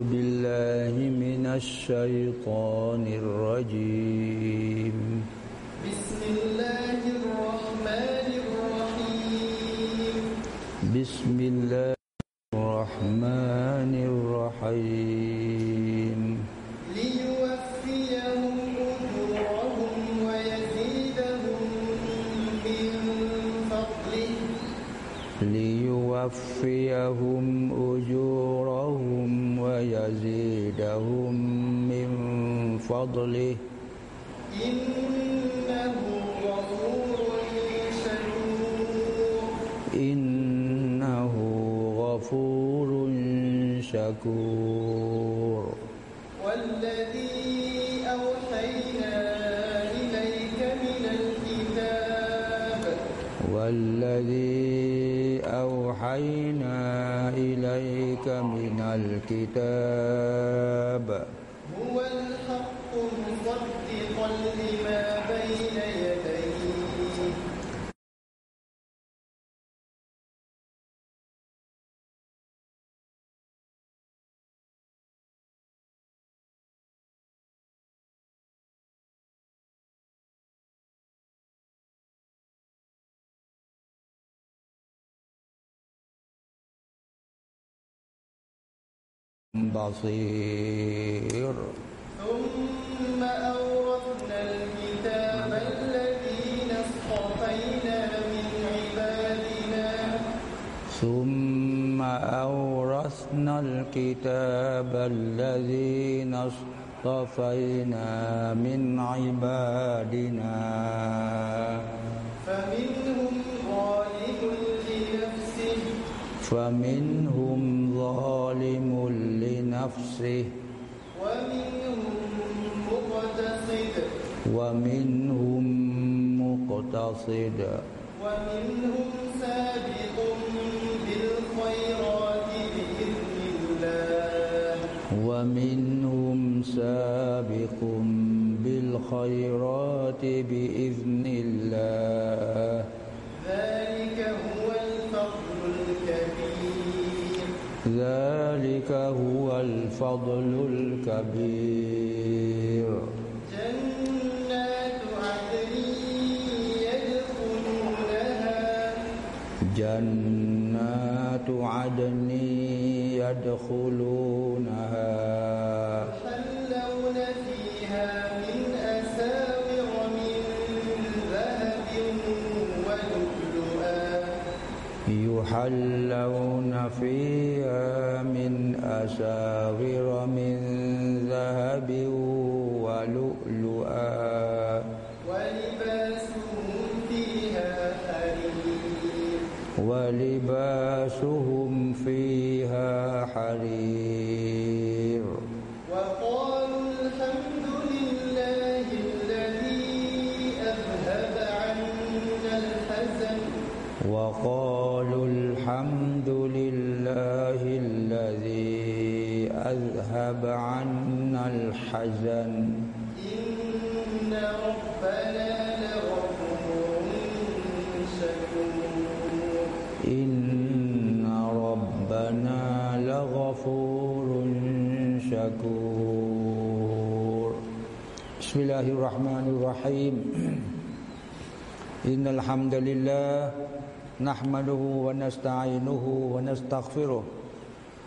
بالله من الشيطان الرجيم. بسم الله الرحمن الرحيم. بسم الله الرحمن الرحيم. ليوفيهم أجورهم ويزيدهم من فضله. ليوفيهم فضله إنه غفور شكور. إنه غفور شكور والذي أوحينا إليك من الكتاب والذي أوحينا إليك من الكتاب. بصير. ثم أورثنا الكتاب الذين اصطفينا من عبادنا. ثم أورثنا الكتاب الذين اصطفينا من عبادنا. فمنهم ظالم لنفسه. فمنهم ظالم مقتصد. ومنهم مقتصد. ومنهم سابق بالخيرات بإذن الله. ومنهم سابق بالخيرات بإذن الله. ذلك هو الفضل الكبير. ذلك هو الفضل الكبير. جنات عدن يدخلونها. جنات عدن يدخلونها. يحلون فيها من أساور من ذهب ولؤلؤا. يحلون فيها أساور الحزن إن ربنا لغفور شكور إن ربنا لغفور شكور. بسم الله الرحمن الرحيم. إن الحمد لله نحمده ونستعينه ونستغفره.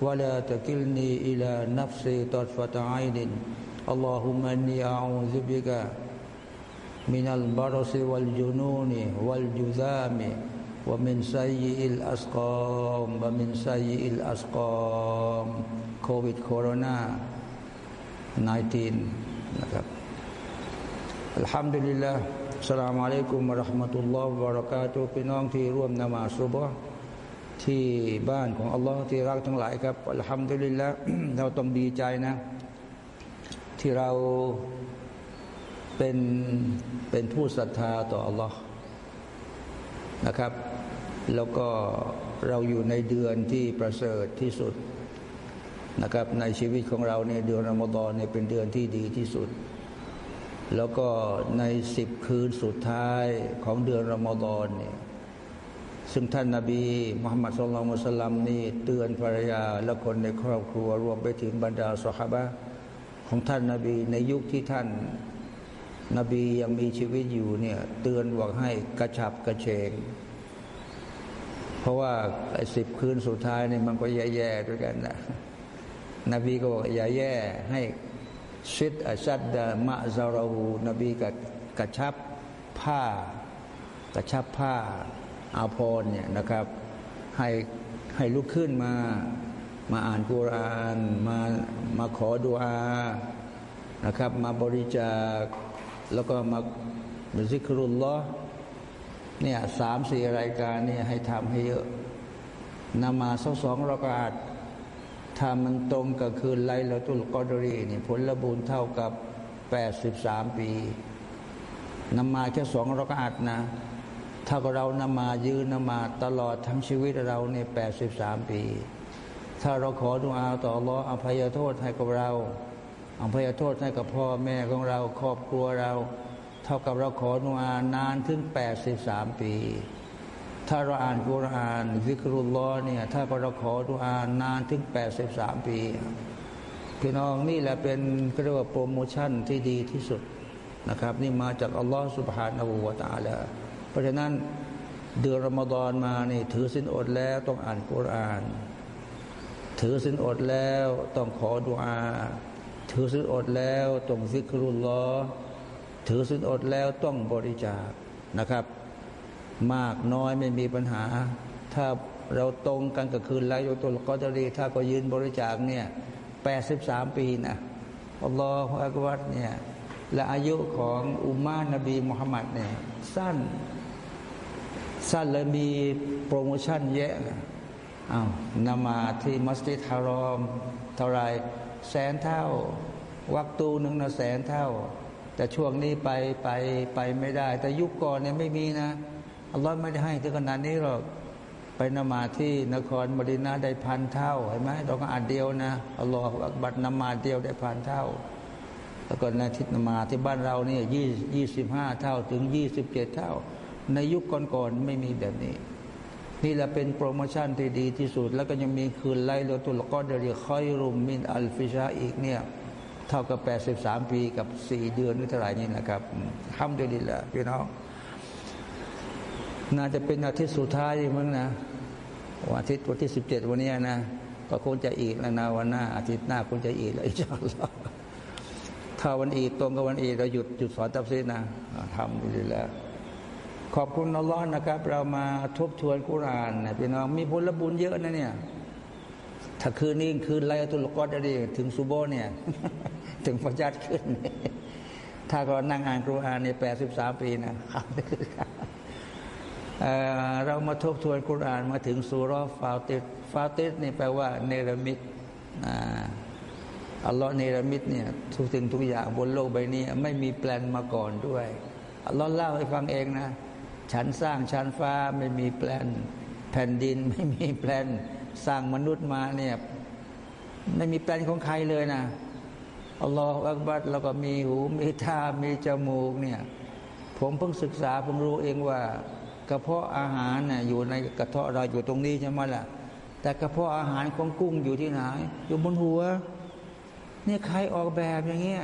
ولا تكلني إلى نفسي طرفة عين اللهم إني أعوذ بك من البرص والجنون والجذام ومن سيء الأسقام ومن سيء الأسقام كوفيد كورونا 19นะครับอัลฮัมดุลิลลาห์สลามอะลัยกุมะราะห์มะตุลลอฮ์วะบะเราะกาตุพี่น้องที่ร่วมนมาสุบฮ์ ที่บ้านของอัลลอฮ์ที่รักทั้งหลายครับอัลฮัมดุลิลละเราต้องดีใจนะ ที่เราเป็นเป็นผู้ศรัทธาต่ออัลลอฮ์นะครับ แล้วก็เราอยู่ในเดือนที่ประเสริฐที่สุดนะครับ ในชีวิตของเราในเดือนอมฎอนเนี่ยเป็นเดือนที่ดีที่สุด แล้วก็ในสิบคืนสุดท้ายของเดือนรอมฎอนเนี่ย ซึ่งท่านนาบีมุฮัมมัดสุลลัลมุสลัมนี่เตือนภรรยาและคนในครอบครัวรวมไปถึงบรรดาสหาะของท่านนาบีในยุคที่ท่านนาบียังมีชีวิตอยู่เนี่ยเตือนบอกให้กระชับกระเฉงเพราะว่าไอ้สิบคืนสุดท้ายเนี่ยมันก็แย่ๆด้วยกันนะนบีก็บอกอย่าแย่ให้ชิดอัชัดดมะซาราหูนบีกับกระชับผ้ากระชับผ้า อาพรเนี่ยนะครับ ให้ให้ลุกขึ้นมามาอ่านกุรานมามาขอดุอานะครับ มาบริจาคแล้วก็มาซิกรุลลอเนี่ยสามสี่รายการเนี่ยให้ทำให้เยอะนมาสองสองรากาศถ้ามันตรงกับคืนไลลาตุลกอดรีนี่ผลบุญเท่ากับแปดสิบสามปีนมาแค่สองรากาศนะ ถ้าเรานมายืนนมาตลอดทั้งชีวิตเราเนี่ยแปดสิบสามปี ถ้าเราขอดุอาต่อรออภัยโทษให้กับเราอภัยโทษให้กับพ่อแม่ของเราครอบครัวเรา เท่ากับเราขอดุอานานถึงแปดสิบสามปี ถ้าเราอ่านกุรอานวิกรุลลอเนี่ยถ้าเราขอดุอานานถึงแปดสิบสามปีพี่น้องนี่แหละเป็นเรียกว่าโปรโมชั่นที่ดีที่สุดนะครับ นี่มาจากอัลลอฮฺสุบฮานาหูวาตาแล้ว เพราะฉะนั้นเดือนรอมฎอนมานี่ถือสินอดแล้วต้องอ่านกุราน ถือสินอดแล้วต้องขอดุอา ถือสินอดแล้วต้องฟิกรุลลอถือสินอดแล้วต้องบริจาคนะครับ มากน้อยไม่มีปัญหา ถ้าเราตรงกันกับคืนไลโยตุลกอตรีถ้าก็ยืนบริจาคเนี่ยแปดสิบสามปีนะอัลลอฮฺอักบัดเนี่ยและอายุของอุมมานบีมุฮัมมัดเนี่ยสั้น สั้นเลยมีโปรโมชั่นเยอะอ้าวนมาที่มัสยิดฮารอม เท่าไรแสนเท่า วักตูหนึ่งนะแสนเท่า แต่ช่วงนี้ไปไปไปไม่ได้ แต่ยุคก่อนเนี่ยไม่มีนะอัลลอฮ์ไม่ได้ให้ถึงขนาดนี้หรอกไปนมาที่นครมดินาได้พันเท่าเห็นไหมเราก็อ่านเดียวนะอัลลอฮ์บัตรนมาเดียวได้พันเท่า แล้วก็ในทิศนมาที่บ้านเราเนี่ยยี่ยี่สิบห้าเท่าถึงยี่สิบเจ็ดเท่า ในยุคก่อนๆไม่มีแบบนี้ นี่แหละเป็นโปรโมชั่นที่ดีที่สุด แล้วก็ยังมีคืนليلة القدر خير من ألف شهر อีกเนี่ยเท่ากับ 83 ปีกับ 4 เดือนนี่เท่าไหร่นี่นะครับห้ามเดือนดีละพี่น้องน่าจะเป็นอาทิตย์สุดท้ายมั้งนะวันอาทิตย์วันที่ 17 วันนี้นะก็คงจะอีดแล้วนะวันหน้า อาทิตย์หน้าคงจะอีดแล้ว إن شاء اللهถ้าวันอีกตรงกับวันอีกเราหยุดหยุดสอนตับซีนะทำดีแล้ว ขอบคุณอัลลอฮ์นะครับ เรามาทบทวนกุรานนะพี่น้องมีผลบุญเยอะนะเนี่ย ถ้าคืนนี้คืนไลตุลกอดได้ถึงซูโบเนี่ย ถึงพระจัดขึ้น ถ้าก็นั่งอ่านกุรานในแปดสิบสามปีนะครับเรามาทบทวนกุรานมาถึงสุรฟาติสฟาติสนี่แปลว่าเนรมิตอัลลอฮ์เนรมิตเนี่ยทุกสิ่งทุกอย่างบนโลกใบนี้ ไม่มีแปลนมาก่อนด้วยอัลลอฮ์เล่าให้ฟังเองนะ ฉันสร้างชั้นฟ้าไม่มีแปลน แผ่นดินไม่มีแปลน สร้างมนุษย์มาเนี่ยไม่มีแปลนของใครเลยนะอัลลอฮฺอักบัดแล้วก็มีหูมีตามีจมูกเนี่ย ผมเพิ่งศึกษาผมรู้เองว่ากระเพาะอาหารน่ยอยู่ในกระเพาะเราอยู่ตรงนี้ใช่ไหมล่ะ แต่กระเพาะอาหารของกุ้งอยู่ที่ไหน อยู่บนหัวนี่ใครออกแบบอย่างเงี้ย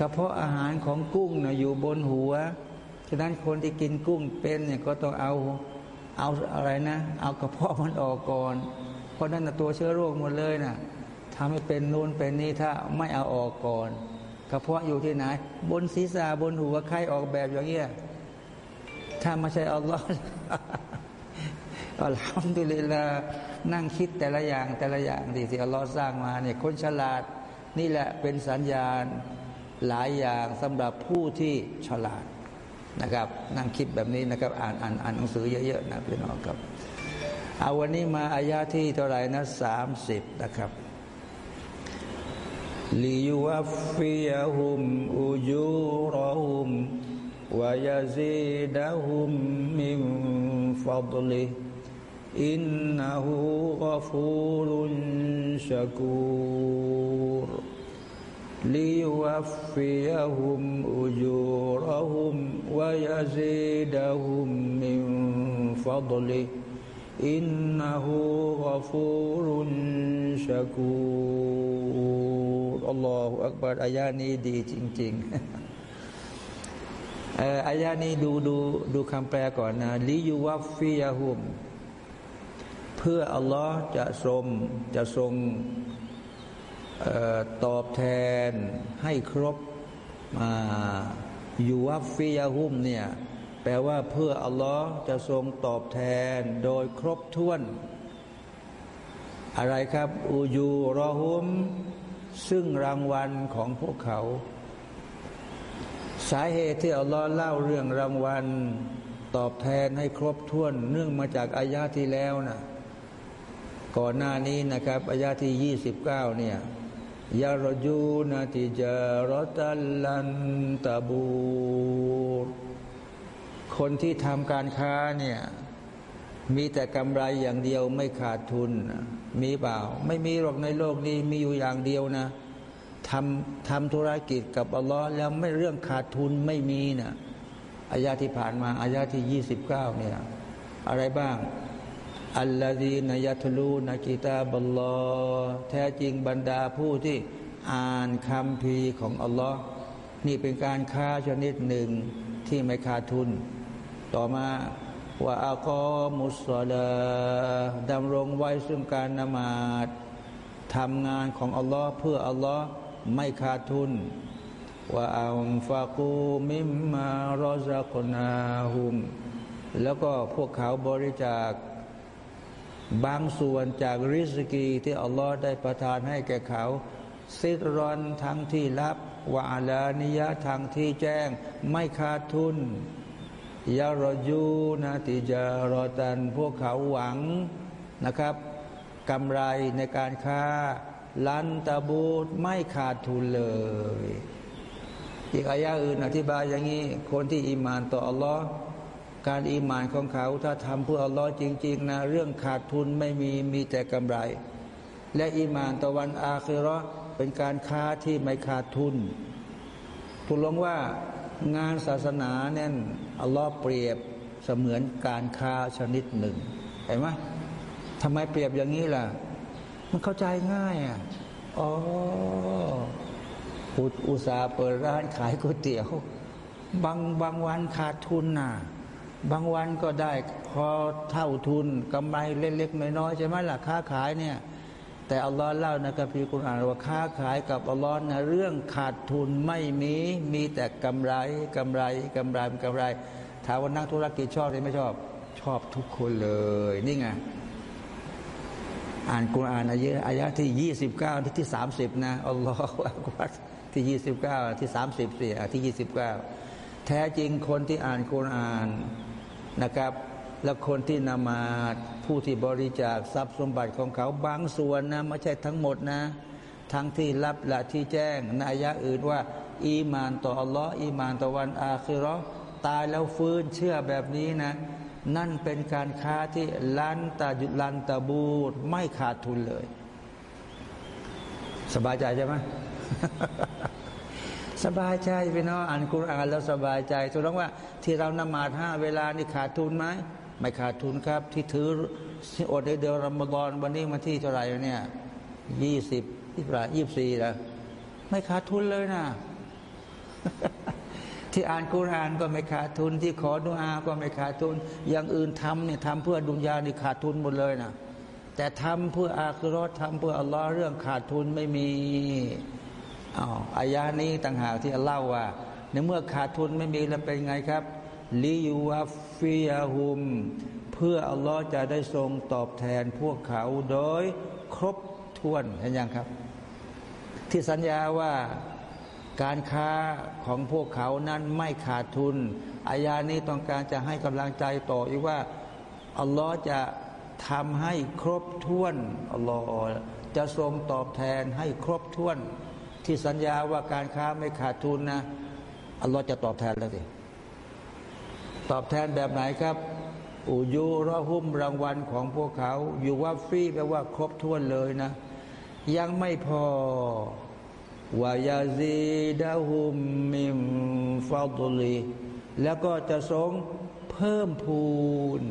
กระเพาะอาหารของกุ้งน่ะอยู่บนหัว ฉะนั้นคนที่กินกุ้งเป็นเนี่ยก็ต้องเอาเอาอะไรนะ เอากระเพาะมันออกก่อน เพราะนั่นนะตัวเชื้อโรคหมดเลยนะทำให้เป็นนู่นเป็นนี่ถ้าไม่เอาออกก่อน กระเพาะอยู่ที่ไหน บนศีรษะบนหัวใครออกแบบอย่างเงี้ยถ้าไม่ใช่อัลลอฮ์อัลฮัมดุลิลลานั่งคิดแต่ละอย่างแต่ละอย่างที่ที่อัลลอฮ์สร้างมาเนี่ยคนฉลาดนี่แหละเป็นสัญญาณหลายอย่างสำหรับผู้ที่ฉลาด นะครับ นั่งคิดแบบนี้นะครับ อ่านอ่านอ่านหนังสือเยอะๆนะพี่น้องครับเอาวันนี้มาอายาที่เท่าไหร่นะสามสิบนะครับลิยวัฟฟิยะฮุมอุจูรฮุมวายาซีดะฮุมมินฟัดลิอินนะฮูกฟูรุนชักูร ليوفيهم أجورهم ويزيدهم من فضله إنه غفور شكور الله أكبر อายานี้ดีจริงๆอายานี้ดูดูดูคำแปลก่อนนะลิยูวัฟฟิยาหุม เพื่ออัลลอฮ์จะทรงจะทรง ตอบแทนให้ครบอยู่วัฟฟิยาหุมเนี่ยแปลว่าเพื่ออัลลอฮ์จะทรงตอบแทนโดยครบถ้วน อะไรครับอูยูรอหุม ซึ่งรางวัลของพวกเขา สาเหตุที่อัลลอฮ์เล่าเรื่องรางวัล ตอบแทนให้ครบถ้วน เนื่องมาจากอายาที่แล้วนะก่อนหน้านี้นะครับอายาที่ยี่สิบเก้าเนี่ย ยารจูนาติจารตัลลันตาบูคนที่ทำการค้าเนี่ยมีแต่กำไรอย่างเดียวไม่ขาดทุน มีเปล่า ไม่มีหรอกในโลกนี้มีอยู่อย่างเดียวนะทำทำธุรกิจกับอัลลอฮ์แล้วไม่เรื่องขาดทุนไม่มีนะอายาที่ผ่านมาอายาที่ยี่สิบเก้าเนี่ยอะไรบ้าง อัลลอฮีนยัตลูนกิตาบัลลอแท้จริงบรรดาผู้ที่อ่านคำพีของอัลลอฮ์นี่เป็นการค้าชนิดหนึ่งที่ไม่ขาดทุน ต่อมาว่าอักอมุสลาดำรงไว้ซึ่งการนมาดทำงานของอัลลอฮ์เพื่ออัลลอฮ์ไม่ขาดทุนว่าอัลฟากูมิมมารอซักนาหุม แล้วก็พวกเขาบริจาค บางส่วนจากริสกีที่อัลลอฮ์ได้ประทานให้แก่เขาซิรอนทั้งที่ลับวาลานิยะทางที่แจ้ง ไม่ขาดทุนยารยูนาติจารอตัน พวกเขาหวังนะครับกำไรในการค้า ลันตาบูดไม่ขาดทุนเลย อีกอายะอื่นอธิบายอย่างนี้ คนที่อิมานต่ออัลลอฮ์ การอีมานของเขาถ้าทำเพื่ออัลลอฮ์จริง ๆ นะ เรื่องขาดทุนไม่มีมีแต่กำไร และอีมานตะวันอาคิรอเป็นการค้าที่ไม่ขาดทุนถูกลงว่างานศาสนาเนี่ยอัลลอฮ์เปรียบเสมือนการค้าชนิดหนึ่งเห็นไหมทำไมเปรียบอย่างนี้ล่ะ มันเข้าใจง่ายอะอ๋ออุตสาห์เปิดร้านขายก๋วยเตี๋ยว บางบางวันขาดทุนน่ะ บางวันก็ได้พอเท่าทุนกำไรเล็กๆน้อยๆใช่ไหมล่ะค้าขายเนี่ย แต่อัลลอฮ์เล่าในกัมภีร์คุรอานว่าค้าขายกับอัลลอฮ์นะเรื่องขาดทุนไม่มีมีแต่กำไรกำไรกำไรกำไรถามว่านักธุรกิจชอบหรือไม่ชอบชอบทุกคนเลย นี่ไงอ่านกุรอานอายะอายะที่ยี่สิบเก้าที่ที่สามสิบนะอัลลอฮฺที่ยี่สิบเก้าที่สามสิบสี่ที่ยี่สิบเก้าแท้จริงคนที่อ่านกุรอาน นะครับ แล้วคนที่นามาผู้ที่บริจาคทรัพย์สมบัติของเขาบางส่วนนะไม่ใช่ทั้งหมดนะ ทั้งที่รับและที่แจ้งนายะอื่นว่า อีมานต่ออัลลอฮ์อีมานต่อวันอาคิรอตายแล้วฟื้นเชื่อแบบนี้นะ นั่นเป็นการค้าที่ลันตาจุดลันตาบูดไม่ขาดทุนเลย สบายใจใช่ไหม สบายใจพี่น้องอ่านคุรานแล้วสบายใจแสดงว่าที่เรานมาดห้าเวลานี่ขาดทุนไหมไม่ขาดทุนครับ ที่ถืออดในเดือนรอมฎอนวันนี้มาที่เท่าไหร่เนี่ยยี่สิบที่ปลายี่สี่ละไม่ขาดทุนเลยนะที่อ่านกุรานก็ไม่ขาดทุน ที่ขอดุอาก็ไม่ขาดทุน อย่างอื่นทำเนี่ยทำเพื่อดุนยานี่ขาดทุนหมดเลยนะแต่ทำเพื่ออาคือรอดทำเพื่ออัลลอฮ์เรื่องขาดทุนไม่มี อ้าวอายานี้ต่างหากที่อัลเล่าว่า ในเมื่อขาดทุนไม่มีแล้วเป็นไงครับลิยูวฟิยาหุม เพื่ออัลลอฮ์จะได้ทรงตอบแทนพวกเขาโดยครบถ้วนเห็นยังครับ ที่สัญญาว่าการค้าของพวกเขานั้นไม่ขาดทุน อายานี้ต้องการจะให้กำลังใจต่ออีกว่าอัลลอฮ์จะทำให้ครบถ้วนอัลลอฮ์จะทรงตอบแทนให้ครบถ้วน ที่สัญญาว่าการค้าไม่ขาดทุนนะอัลลอฮ์จะตอบแทนแล้วสิตอบแทนแบบไหนครับอูยูรอหุ้มรางวัลของพวกเขาอยู่ว่าฟรีแปลว่าครบถ้วนเลยนะ ยังไม่พอวายาซีดาหุมมิมฟาตุลีแล้วก็จะทรงเพิ่มพูน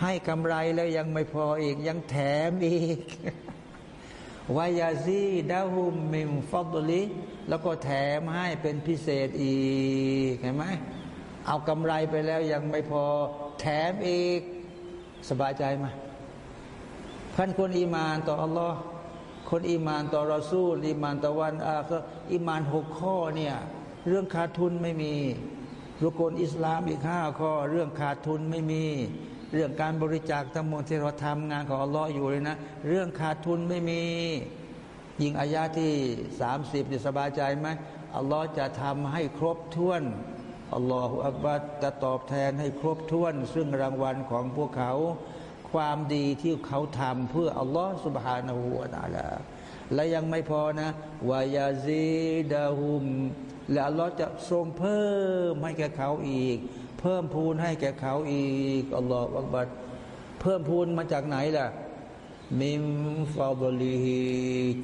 ให้กำไรแล้วยังไม่พออีก ยังแถมอีก วายาซีดาหุมมิมฟาตุลีแล้วก็แถมให้เป็นพิเศษอีกเห็นไหมเอากำไรไปแล้วยังไม่พอแถมอีก สบายใจไหมพันคนอีมานต่ออัลลอฮ์คนอิมานต่อรอซูลอิมานต่อวันอาก็อิมานหกข้อเนี่ยเรื่องขาดทุนไม่มีรุกลอิสลามอีกห้าข้อ เรื่องขาดทุนไม่มี เรื่องการบริจาคทั้งหมดที่เราทำงานของอัลลอฮ์อยู่เลยนะ เรื่องขาดทุนไม่มี ยิงอายาที่สามสิบจะสบายใจไหมอัลลอฮ์จะทำให้ครบถ้วนอัลลอฮฺอักบัดจะตอบแทนให้ครบถ้วน ซึ่งรางวัลของพวกเขา ความดีที่เขาทำเพื่ออัลลอฮฺสุบฮานาหูวาตาลาและยังไม่พอนะวายาซีดาหุม และอัลลอฮฺจะทรงเพิ่มให้แก่เขาอีก เพิ่มพูนให้แก่เขาอีกอัลลอฮฺอักบัดเพิ่มพูนมาจากไหนล่ะ มิมฟาบลีฮี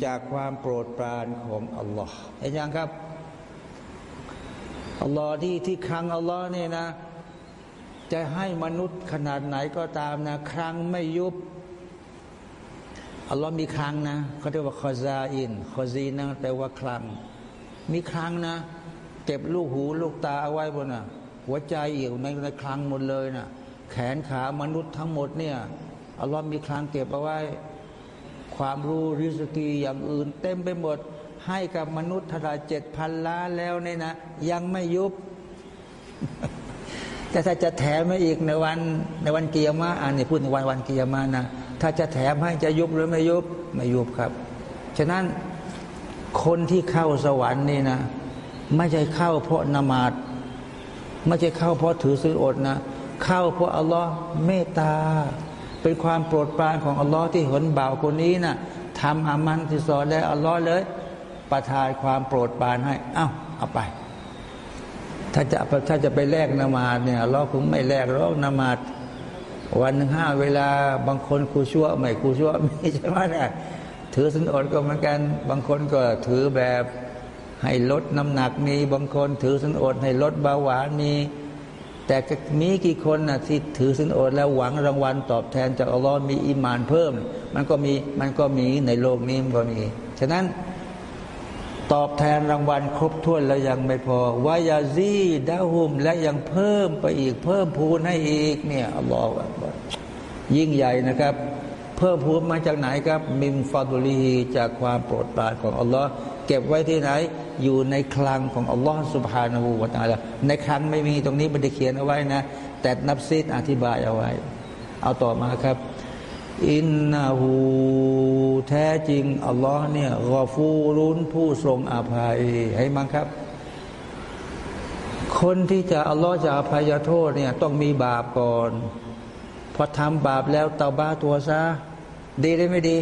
จากความโปรดปรานของอัลลอฮ์เห็นยังครับอัลลอฮ์ที่ที่ครั้งอัลลอฮ์เนี่ยนะ จะให้มนุษย์ขนาดไหนก็ตามนะ ครั้งไม่ยุบอัลลอฮ์มีครั้งนะเขาเรียกว่าคอซาอินคอซีนะแปลว่าครั้งมีครั้งนะ เก็บลูกหูลูกตาเอาไว้บนน่ะ หัวใจเอี่วในในครั้งหมดเลยนะ่ะ แขนขามนุษย์ทั้งหมดเนี่ยอัลลอฮ์มีคลังเก็บเอาไว้ ความรู้رزقอย่างอื่น เต็มไปหมด ให้กับมนุษย์ทั้งหลายเจ็ดพันล้านแล้วเนี่ยนะ ยังไม่ยุบ แต่ถ้าจะแถมมาอีกในวัน ในวันเกียร์มาอันนี้พูดในวันวันเกียร์มานะถ้าจะแถมให้จะยุบหรือไม่ยุบไม่ยุบครับ ฉะนั้นคนที่เข้าสวรรค์นี่นะ ไม่ใช่เข้าเพราะนมาด ไม่ใช่เข้าเพราะถือศีลอดนะ เข้าเพราะอัลลอฮ์เมตตา เป็นความโปรดปรานของอัลลอฮ์ที่เห็นบ่าวคนนี้นะ่ะทำอามันที่สอนได้อัลลอฮ์เลย ประทานความโปรดปรานให้ เอา้าเอาไป ถ้าจะถ้าจะไปแลกนมาดเนี่ยเราคงไม่แลกหรอกนมาดวันหนึ่งห้าเวลาบางคนคูชั่วไม่คูชั่วไม่ใช่ไหมเนี่ยถือสินอดก็เหมือนกัน บางคนก็ถือแบบ ให้ลดน้ำหนักมีบางคนถือสินอด ให้ลดเบาหวานมี แต่มีกี่คนนะที่ถือสินอด แล้วหวังรางวัลตอบแทนจากอัลลอฮ์มีอิมานเพิ่ม มันก็มีมันก็มีในโลกนี้มันก็มีฉะนั้นตอบแทนรางวัลครบถ้วนแล้วยังไม่พอวายาซีดาหุมและยังเพิ่มไปอีก เพิ่มพูนให้อีกเนี่ยอัลลอฮฺยิ่งใหญ่นะครับ เพิ่มพูนมาจากไหนครับ มิมฟาดุลีจากความโปรดปรานของอัลลอฮ์ เก็บไว้ที่ไหน อยู่ในคลังของอัลลอฮ์สุบฮานาหูวาตาละในคลังไม่มีตรงนี้ไม่ได้เขียนเอาไว้นะ แต่นับซิดอธิบายเอาไว้ เอาต่อมาครับ อินนาหูแท้จริง อัลลอฮ์เนี่ยกอฟูรุนผู้ทรงอภัยให้มั้งครับ คนที่จะอัลลอฮ์จะอภัยโทษเนี่ยต้องมีบาปก่อนพอทำบาปแล้วเตาบ้าตัวซะดีได้ไม่ดี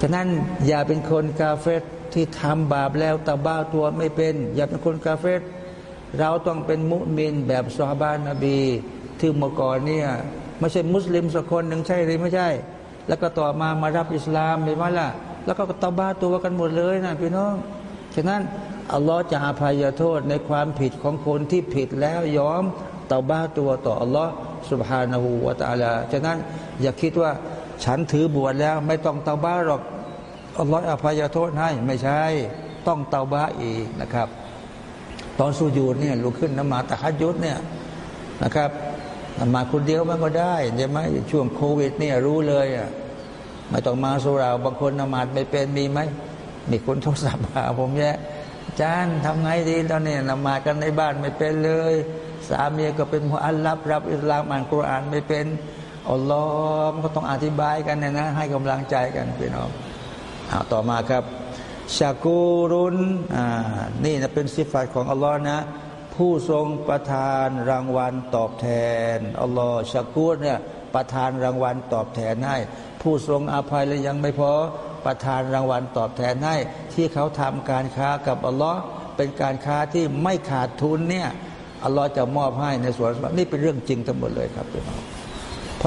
ฉะนั้นอย่าเป็นคนกาเฟตที่ทำบาปแล้วตาบ้าตัวไม่เป็น อย่าเป็นคนกาเฟตเราต้องเป็นมุมินแบบซอฮาบานนบีที่เมื่อก่อนเนี่ยไม่ใช่มุสลิมสักคนหนึ่งใช่หรือไม่ใช่ แล้วก็ต่อมามารับอิสลามเห็นไหมล่ะ แล้วก็ตาบ้าตัวกันหมดเลยนะพี่น้องฉะนั้นอัลลอฮ์จะอภัยโทษในความผิดของคนที่ผิดแล้วยอมตาบ้าตัวต่ออัลลอฮ์สุบฮานาหูวาตาลาฉะนั้นอย่าคิดว่า ฉันถือบวชแล้ว ไม่ต้องเตาบ้าหรอกอัลลอฮ์อภัยโทษให้ไม่ใช่ ต้องเตาบ้าอีกนะครับ ตอนสูญูดเนี่ยลุกขึ้นนมาตะฮัดยุดเนี่ยนะครับนมาคนเดียวมันก็ได้ใช่ไหมช่วงโควิดเนี่ยรู้เลยอะไม่ต้องมาสุราบางคนนมาดไม่เป็นมีไหมมีคนโทรศัพท์หาผมแย่จานทำไงดีตอนนี้นมากันในบ้านไม่เป็นเลย สามีก็เป็นมุอัลลับรับอิสลามอ่านกุรอานไม่เป็น อัลลอฮ์ก็ต้องอธิบายกันนะนะให้กำลังใจกันพี่น้องเอาต่อมาครับชากูรุนอ่านี่นะเป็นสิฟัตของอัลลอฮ์นะผู้ทรงประทานรางวัลตอบแทนอัลลอฮ์ชากูรเนี่ยประทานรางวัลตอบแทนให้ผู้ทรงอภัยและยังไม่พอประทานรางวัลตอบแทนให้ที่เขาทำการค้ากับอัลลอฮ์เป็นการค้าที่ไม่ขาดทุนเนี่ยอัลลอฮ์จะมอบให้ในส่วนนี่เป็นเรื่องจริงทั้งหมดเลยครับพี่น้อง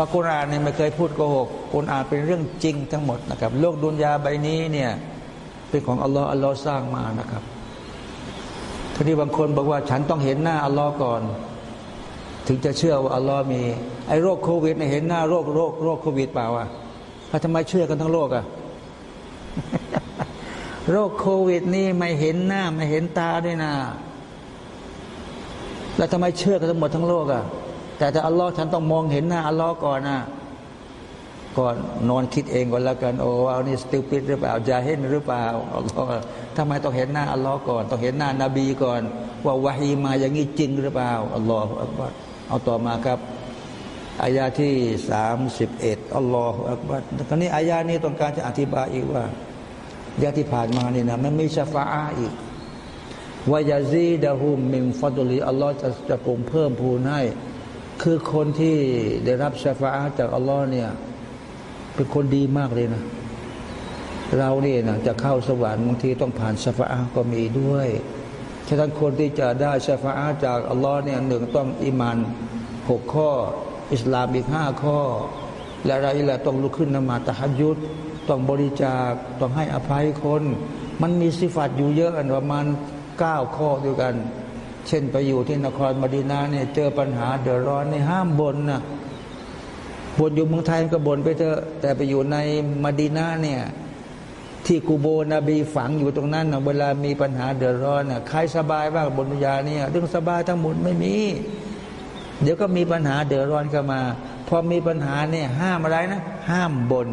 พระกุรานเนี่ยไม่เคยพูดโกหกกุรอานเป็นเรื่องจริงทั้งหมดนะครับ โลกดุนยาใบนี้เนี่ยเป็นของอัลลอฮ์อัลลอฮ์สร้างมานะครับทีนี้บางคนบอกว่าฉันต้องเห็นหน้าอัลลอฮ์ก่อน ถึงจะเชื่อว่าอัลลอฮ์มีไอ้โรคโควิดเนี่ยเห็นหน้าโรคโรคโรคโควิดเปล่าอะทำไมเชื่อกันทั้งโลกอะโรคโควิดนี่ไม่เห็นหน้าไม่เห็นตาด้วยนะแล้วทำไมเชื่อกันทั้งหมดทั้งโลกอะ แต่แต่อัลลอฮ์ฉันต้องมองเห็นหน้าอัลลอฮ์ก่อนนะก่อนนอนคิดเองก่อนแล้วกันโอ้เอานี่สติปิดหรือเปล่าจะเห็นหรือเปล่าอัลลอฮ์ทำไมต้องเห็นหน้าอัลลอฮ์ก่อน ต้องเห็นหน้านาบีก่อน ว่าวะฮีมาอย่างนี้จริงหรือเปล่าอัลลอฮ์อักบัดเอาต่อมาครับอายาที่สามสิบเอ็ดอัลลอฮฺอักบัดคราวนี้อายานี้ต้องการจะอธิบายอีกว่ายาที่ผ่านมานี่นะมันมีชาฟาอาอีกวายาซีดะฮุมมิงฟัดุลีอัลลอฮ์จะจะคงเพิ่มพูนให้ คือคนที่ได้รับชาฟาอาจากอัลลอฮ์เนี่ย เป็นคนดีมากเลยนะ เราเนี่ยนะจะเข้าสวรรค์บางทีต้องผ่านชาฟาอาก็มีด้วยฉะนั้นคนที่จะได้ชาฟาอาจากอัลลอฮ์เนี่ยหนึ่งต้องอิมานหกข้อ อิสลามอีกห้าข้อ และอะไรละต้องลุกขึ้นนมาตะฮัดยุดต้องบริจาคต้องให้อภัยคน มันมีสิฟัตอยู่เยอะอันประมาณเก้าข้อด้วยกัน เช่นไปอยู่ที่นครมดีนาเนี่ยเจอปัญหาเดือดร้อนในห้ามบนนะบ่นอยู่เมืองไทยก็บ่นไปเถอะแต่ไปอยู่ในมดีนาเนี่ยที่กูโบนบีฝังอยู่ตรงนั้นนะเวลามีปัญหาเดือดร้อนนะใครสบายบ้างบนยาเนี่ยเรื่องสบายทั้งหมดไม่มี เดี๋ยวก็มีปัญหาเดือดร้อนเข้ามาพอมีปัญหาเนี่ยห้ามอะไรนะ ห้ามบน่น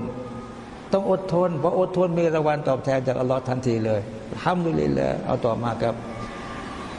ต้องอดทนเพราะอดทนมีรางวัลตอบแทนจากอัลลอฮ์ทันทีเลยห้ามดุลิลละเอาต่อมาครับ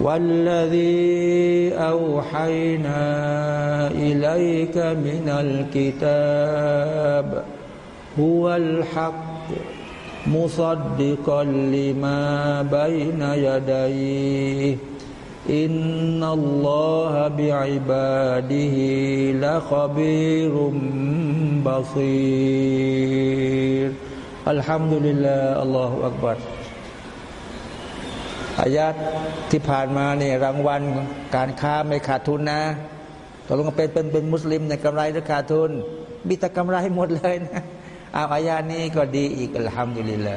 والذي أوحينا إليك من الكتاب هو الحق مصدقا لما بين يديه. إن الله بعباده لخبير بصير. الحمد لله الله أكبر. อายาตที่ผ่านมาเนี่ยรางวัลการค้าไม่ขาดทุนนะตกลงเป็นเป็นเป็นมุสลิมในกำไรหรือขาดทุน มีแต่กำไรหมดเลยนะเอาอายานี้ก็ดีอีกอัลฮัมดุลิลละ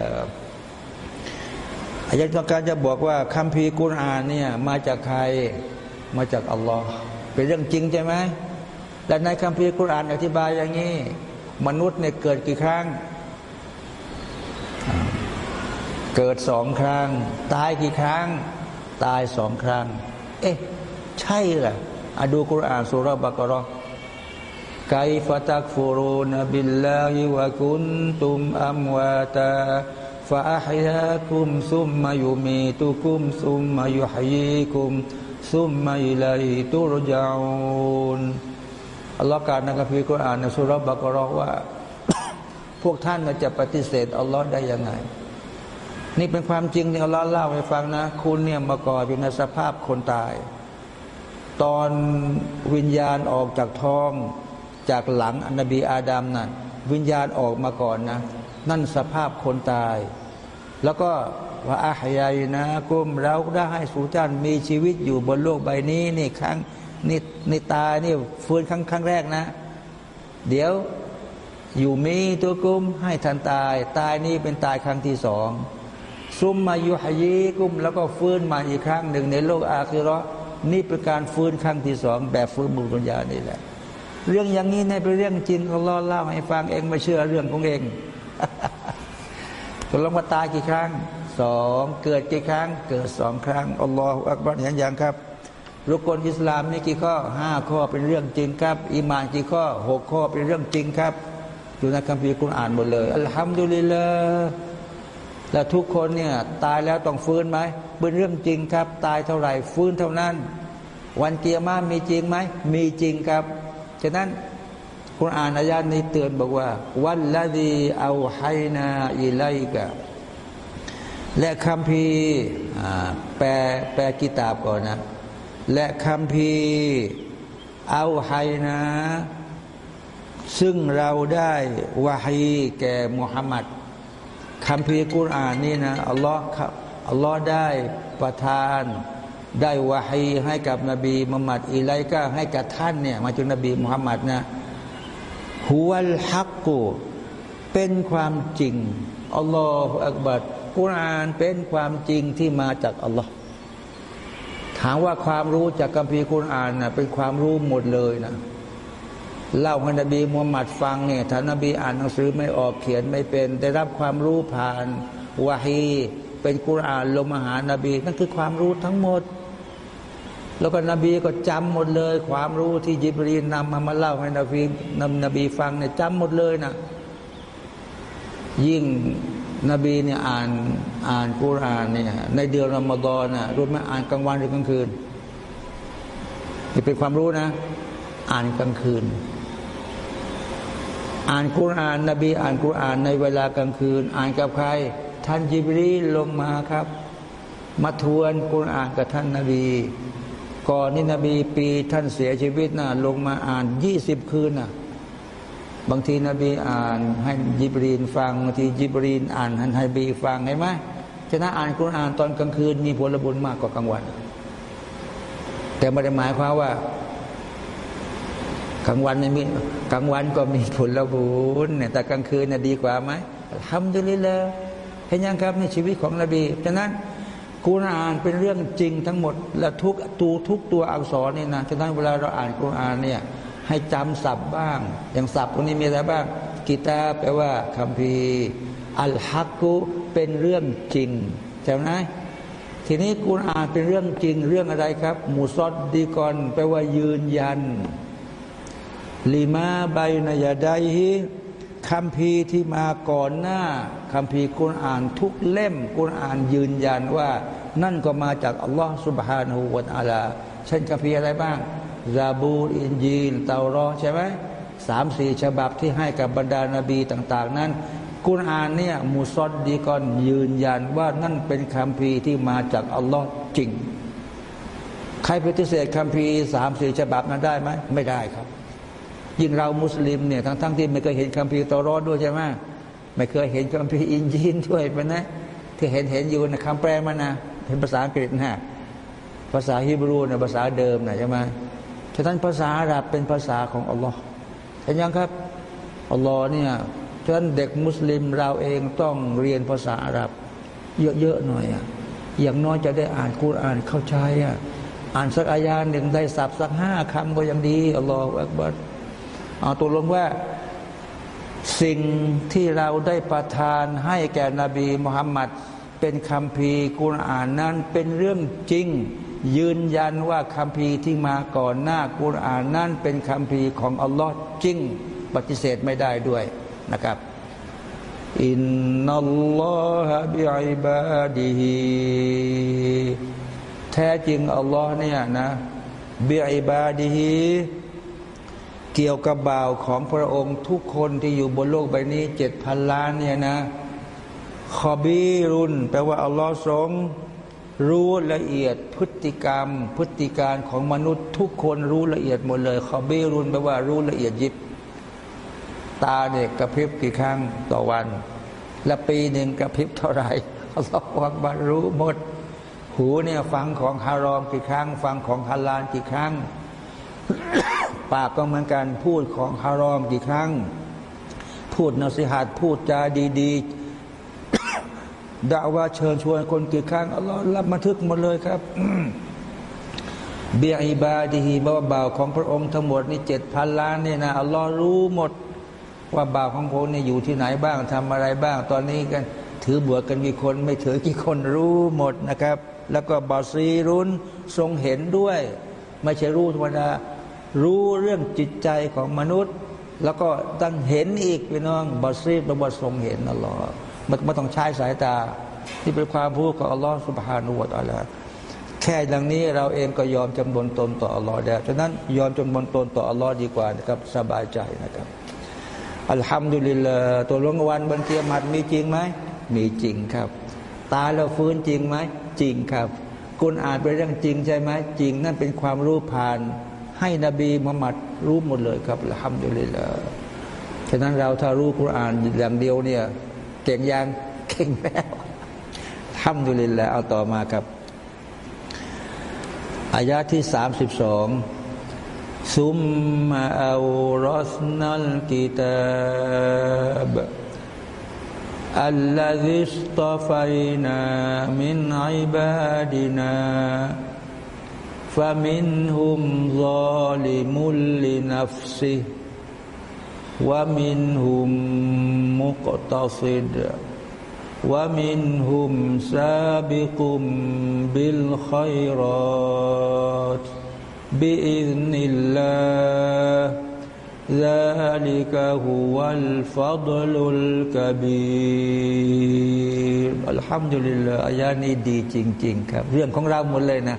อายาต้องการจะบอกว่าคัมภีร์กุรอานเนี่ยมาจากใครมาจากอัลลอฮ์เป็นเรื่องจริงใช่ไหมและในคัมภีร์กุรอานอธิบายอย่างนี้ มนุษย์เนี่ยเกิดกี่ครั้ง เกิดสองครั้ง ตายกี่ครั้ง ตายสองครั้ง เอ๊ะ ใช่เหรออะดูกุรอานสุรบากรอไกฟตักฟูรูนบิลลาฮิวะกุนตุมอัมวาตาฟาอัยาคุมซุมมายุมีตุคุมซุมมายุฮยีคุมซุมมาอิลัยตุรจาอุนอัลลอฮ์การในคัมภีร์กุรอานในสุรบากรอว่า พวกท่านจะปฏิเสธอัลลอฮ์ได้ยังไง นี่เป็นความจริงที่อัลลอฮ์เล่าให้ฟังนะ คุณเนี่ยมาก่อนอยู่ในสภาพคนตาย ตอนวิญญาณออกจากท้องจากหลังอนนบีอาดัมนะ่ะวิญญาณออกมาก่อนนะ นั่นสภาพคนตาย แล้วก็ว่าอาหยายนะกุมเราได้ให้สู่ท่านมีชีวิตอยู่บนโลกใบนี้นี่ครั้งนี่นี่ตายนี่ฟื้นครั้งครั้งแรกนะ เดี๋ยวอยู่มีตัวกุมให้ท่านตาย ตายนี่เป็นตายครั้งที่สอง ซุมมายุฮยีกุมแล้วก็ฟื้นมาอีกครั้งหนึ่งในโลกอาคิรอนี่เป็นการฟื้นครั้งที่สองแบบฟื้นบุญญญานี่แหละ เรื่องอย่างนี้ในเป็นเรื่องจริงอัลลอฮ์เล่าให้ฟังเองไม่เชื่อเรื่องของเองก็ลงมาตายกี่ครั้งสองเกิดกี่ครั้ง เกิดสองครั้งอัลลอฮฺอักบัรเห็นอย่างครับركن الإسلام นี่กี่ข้อห้าข้อเป็นเรื่องจริงครับإيمان กี่ข้อหกข้อเป็นเรื่องจริงครับ อยู่ในคัมภีร์คุณอ่านหมดเลยอัลฮัมดุลิลละ แล้วทุกคนเนี่ยตายแล้วต้องฟื้นไหมเป็นเรื่องจริงครับ ตายเท่าไหร่ฟื้นเท่านั้น วันกิยามะฮ์มีจริงไหมมีจริงครับฉะนั้นกุรอานอายะฮ์นี้เตือนบอกว่า والذي أوحينا إليكและคำพีแปลแปลกิตาบก่อนนะ และคำพีเอาไฮนา ซึ่งเราได้วาฮีแก่มุฮัมมัด คำพีกุรอานนี่นะอัลลอฮ์ครับอัลลอฮ์ได้ประทาน ได้วาฮีให้กับนบีมุฮัมมัดอิไลก็ให้กับท่านเนี่ยมาจนนบีมุฮัมมัดนะฮุวัลฮักกูเป็นความจริงอัลลอฮฺอักบัดกุรอานเป็นความจริงที่มาจากอัลลอฮ์ถามว่าความรู้จากคัมภีร์กุรอานนะเป็นความรู้หมดเลยนะ เล่าให้นบีมุฮัมมัดฟังเนี่ยถ้านนบีอ่านหนังสือไม่ออกเขียนไม่เป็น ได้รับความรู้ผ่านวาฮีเป็นกุรอานลงมาหานบี นั่นคือความรู้ทั้งหมด แล้วก็นบีก็จำหมดเลย ความรู้ที่ยิบรีนนำมามาเล่าให้นบีนำนบีฟังเนี่ยจำหมดเลยนะยิ่งนบีเนี่ยอ่านอ่านกุรอานเนี่ยในเดือนรอมฎอนนะรู้ไหมอ่านกลางวันหรือกลางคืนนี่เป็นความรู้นะ อ่านกลางคืน อ่านกุรอานนบีอ่านกุรอานในเวลากลางคืน อ่านกับใคร ท่านจิบรีลงมาครับ มาทวนกุรอานกับท่านนบี ก่อนนี่นบีปีท่านเสียชีวิตนะลงมาอ่านยี่สิบคืนนะบางทีนบีอ่านให้ยิบรีนฟังบางทียิบรีนอ่านให้นบีฟังเห็นไหมฉะนั้นอ่านกุรอานตอนกลางคืนมีผลบุญมากกว่ากลางวัน แต่ไม่ได้หมายความว่า กลางวันมีกลางวันก็มีผลบุญเนี่ยแต่กลางคืนน่ะดีกว่าไหมทำด้วยเลยเห็นยังครับในชีวิตของนบีฉะนั้นกุรอานเป็นเรื่องจริงทั้งหมด และทุกตัวทุกตัวอักษรเนี่ยนะฉะนั้นเวลาเราอ่านกุรอานเนี่ยให้จำศัพท์บ้าง อย่างศัพท์พวกนี้มีอะไรบ้างกีตาแปลว่าคำพีอัลฮักกุเป็นเรื่องจริงใช่ไหมทีนี้กุรอานเป็นเรื่องจริงเรื่องอะไรครับ มูซอดดีกอนแปลว่ายืนยัน ลีมาใบนายาไดฮิคำพีที่มาก่อนหน้าคำพีกุรอานทุกเล่มกุรอานยืนยันว่า นั่นก็มาจากอัลลอฮฺสุบฮานาหูวาตาลาเช่นคำพีอะไรบ้างซาบูอินจีนเตารอใช่ไหมสามสี่ฉบับที่ให้กับบรรดานาบีต่าง ๆ นั้นกุรอานเนี่ยมูซอดดีกอนยืนยันว่านั่นเป็นคำพีที่มาจากอัลลอฮ์จริง ใครปฏิเสธคำพีสามสี่ฉบับนั้นได้ไหมไม่ได้ครับ ยิ่งเรามุสลิมเนี่ยทั้งๆทที่ไม่เคยเห็นคำพีเตารอด้วยใช่ไหมไม่เคยเห็นคำพีอินจีนด้วยไปนะ ที่เห็นเห็นอยู่ในคำแปลมันนะเป็นภาษาอังกฤษนะภาษาฮิบรูนะภาษาเดิมนะใช่ไหมฉะนั้นภาษาอาหรับเป็นภาษาของอัลลอฮ์เห็นยังครับอัลลอฮ์เนี่ยฉะนั้นเด็กมุสลิมเราเองต้องเรียนภาษาอาหรับ เยอะๆหน่อยอะอย่างน้อยจะได้อ่านคุรานเข้าใจอะอ่านสักอายาหนึ่งได้สับสักห้าคำก็ยังดีอัลลอฮฺอักบัร เอาตัวลงว่าสิ่งที่เราได้ประทานให้แก่นบีมุฮัมมัดเป็นคำพีกุรอานนั้นเป็นเรื่องจริง ยืนยันว่าคำพีที่มาก่อนหน้ากุรอานนั้นเป็นคำพีของอัลลอฮ์จริง ปฏิเสธไม่ได้ด้วยนะครับอินนัลลอฮะบิอิบาดีฮีแท้จริงอัลลอฮ์เนี่ยนะบิอิบาดีฮี เกี่ยวกับบ่าวของพระองค์ทุกคนที่อยู่บนโลกใบนี้เจ็ดพันล้านเนี่ยนะขอบีรุนแปลว่าอัลลอฮ์ทรงรู้ละเอียดพฤติกรรม พฤติการของมนุษย์ทุกคนรู้ละเอียดหมดเลยขอบีรุนแปลว่ารู้ละเอียดยิบ ตาเนี่ยกระพริบกี่ครั้งต่อวัน และปีหนึ่งกระพริบเท่าไหร่อัลลอฮ์วักบารู้หมด หูเนี่ยฟังของฮารอมกี่ครั้ง ฟังของฮาลาลกี่ครั้ง ปากก็เหมือนกันพูดของฮารอมกี่ครั้ง พูดนสิฮัดพูดจาดีๆด่าว่าเชิญชวนคนกี่ครั้งอัลลอฮ์รับบันทึกหมดเลยครับเบียอิบาดีฮีบ่าวบ่าวของพระองค์ทั้งหมดนี่เจ็ดพันล้านนี่นะอัลลอฮ์รู้หมด ว่าบ่าวของพระองค์นี่อยู่ที่ไหนบ้างทำอะไรบ้าง ตอนนี้กัน ถือบวชกันกี่คนไม่ถือกี่คนรู้หมดนะครับ แล้วก็บาซีรุนทรงเห็นด้วย ไม่ใช่รู้ธรรมดา รู้เรื่องจิตใจของมนุษย์ แล้วก็ตั้งเห็นอีกพี่น้องบาซีแปลว่าทรงเห็นอัลลอฮ์ไม่ไม่ต้องใช้สายตา ที่เป็นความพูดของอัลลอฮ์สุบฮานุวะตะอาลาแค่ดังนี้เราเองก็ยอมจำนนตนต่ออัลลอฮ์แล้วฉะนั้นยอมจำนนตนต่ออัลลอฮ์ดีกว่านะครับสบายใจนะครับอัลฮัมดุลิลลาตัวลงวันบนเกียรติมีจริงไหมมีจริงครับ ตายแล้วฟื้นจริงไหมจริงครับกุณอ่านเป็นเรื่องจริงใช่ไหมจริงนั่นเป็นความรู้ผ่าน ให้นบีมุฮัมมัดรู้หมดเลยครับละฮัมดุลิลละฉะนั้นเราถ้ารู้คุรานอย่างเดียวเนี่ยเก่งยังเก่งแล้วฮัมดุลิลละเอาต่อมาครับอายะที่สามสิบสองซุมมาอัรอสนัลกิตาบอัลลอฮิสตอฟัยนามินอิบาดินา فمنهم ظالم لنفسه ومنهم مقتصد ومنهم سابق بالخيرات بإذن الله ذلك هو الفضل الكبير الحمد لله อายานี้ดีจริง ๆ ครับ เรื่องของเราหมดเลยนะ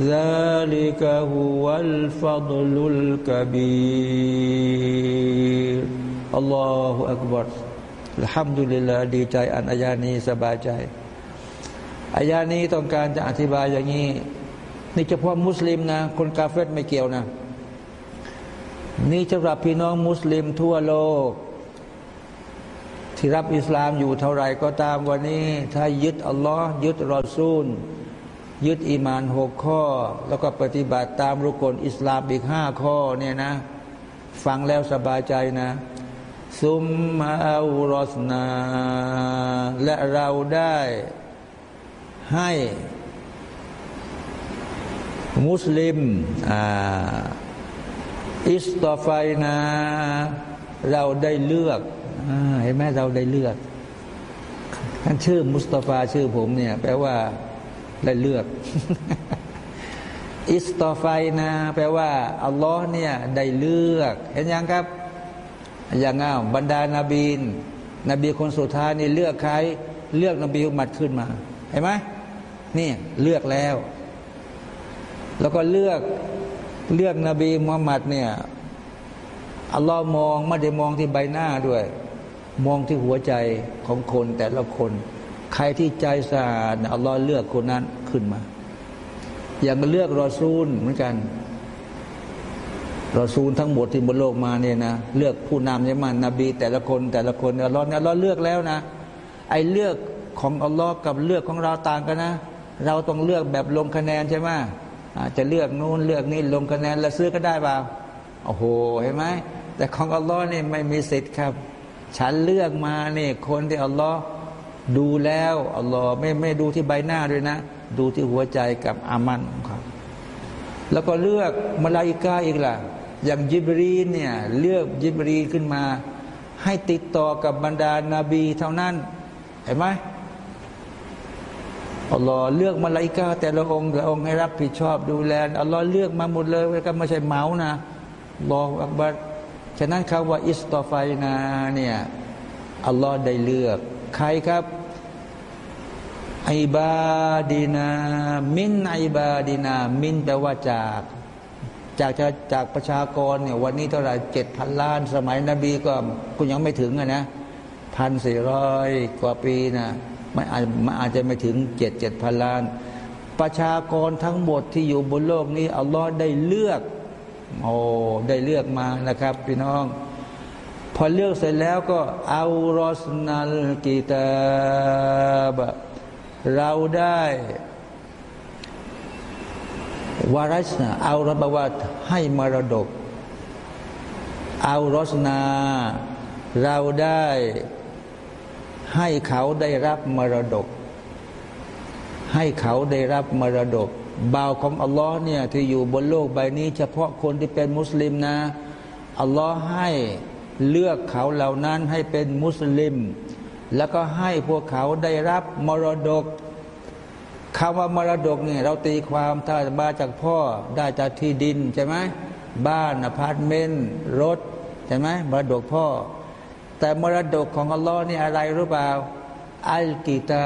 ذلك هو الفضل الكبير الله أكبر الحمد لله ดีใจอันอายานี้สบายใจอายานี้ต้องการจะอธิบายอย่างนี้ นี่เฉพาะมุสลิมนะ คนกาเฟตไม่เกี่ยวนะนี่สำหรับพี่น้องมุสลิมทั่วโลก ที่รับอิสลามอยู่เท่าไรก็ตามวันนี้ ถ้ายึดอัลลอฮ์ยึดรอซูล ยึดอีมานหกข้อ แล้วก็ปฏิบัติตามรุกลอิสลามอีกห้าข้อเนี่ยนะ ฟังแล้วสบายใจนะ ซุมมาอัลรอสนา และเราได้ให้มุสลิมอิสตอไฟนา เราได้เลือกเห็นไหมเราได้เลือกท่านชื่อมุสตาฟาชื่อผมเนี่ย แปลว่า ได้เลือก อิสตอไฟนา แปลว่าอัลลอฮ์เนี่ยได้เลือก เห็นยังครับ อย่างเงาบรรดานาบีน นบีคนสุดท้ายนี่เลือกใคร เลือกนบีอุมัดขึ้นมา เห็นไหมนี่เลือกแล้ว แล้วก็เลือกเลือกนบีมุฮัมมัดเนี่ยอัลลอฮ์มองไม่ได้มองที่ใบหน้าด้วย มองที่หัวใจของคนแต่ละคน ใครที่ใจสะอาดอัลลอฮ์เลือกคนนั้นขึ้นมา อย่างเลือกรอซูลเหมือนกันรอซูลทั้งหมดที่บนโลกมาเนี่ยนะเลือกผู้นำใช่ไหมนบี แต่ละคนแต่ละคนอัลลอฮ์เนี่ยเราเลือกแล้วนะ ไอ้เลือกของอัลลอฮ์กับเลือกของเราต่างกันนะ เราต้องเลือกแบบลงคะแนนใช่ไหมจะเลือกนู่นเลือกนี่ลงคะแนนแล้วซื้อก็ได้เปล่าโอ้โหเห็นไหมแต่ของอัลลอฮ์นี่ไม่มีสิทธิ์ครับ ฉันเลือกมาเนี่ยคนที่อัลลอฮ์ ดูแล้วอัลลอฮ์ไม่ไม่ดูที่ใบหน้าด้วยนะ ดูที่หัวใจกับอามันของเขาแล้วก็เลือกมาลาอิกาอีกล่ะ อย่างยิบรีเนี่ยเลือกยิบรีขึ้นมา ให้ติดต่อกับบรรดานาบีเท่านั้นเห็นไหมอัลลอฮ์เลือกมาลายกาแต่ละองค์แต่ละองค์ให้รับผิดชอบดูแลอัลลอฮ์เลือกมาหมดเลยก็ไม่ใช่เมาส์นะรออักบัดฉะนั้นคำว่าอิสตอไฟนาเนี่ยอัลลอฮ์ได้เลือก ใครครับไอบาดีนา มินไอบาดีนา มินแปลว่าจาก จากจากจากประชากรเนี่ยวันนี้เท่าไหร่เจ็ดพันล้าน สมัยนบีก็คุณยังไม่ถึงอะนะพันสี่ร้อยกว่าปีนะมันอาจมันอาจจะไม่ถึงเจ็ดเจ็ดพันล้าน ประชากรทั้งหมดที่อยู่บนโลกนี้อัลลอฮ์ได้เลือกโอ้ได้เลือกมานะครับ พี่น้อง อเลือกเสร็จแล้วก็เอารอสนัลกีตาบเราได้วารัสนาเอารบวัตให้มรดก เอารสนา เราได้ให้เขาได้รับมรดก ให้เขาได้รับมรดกบ่าวของอัลลอฮ์เนี่ยที่อยู่บนโลกใบนี้ เฉพาะคนที่เป็นมุสลิมนะอัลลอฮ์ให้ เลือกเขาเหล่านั้นให้เป็นมุสลิม แล้วก็ให้พวกเขาได้รับมรดกคำว่ามรดกเนี่ย เราตีความถ้ามาจากพ่อได้จากที่ดินใช่ไหมบ้านอพาร์ตเมนต์รถใช่ไหมมรดกพ่อ แต่มรดกของอัลลอฮ์นี่อะไรรู้เปล่าอัลกิตา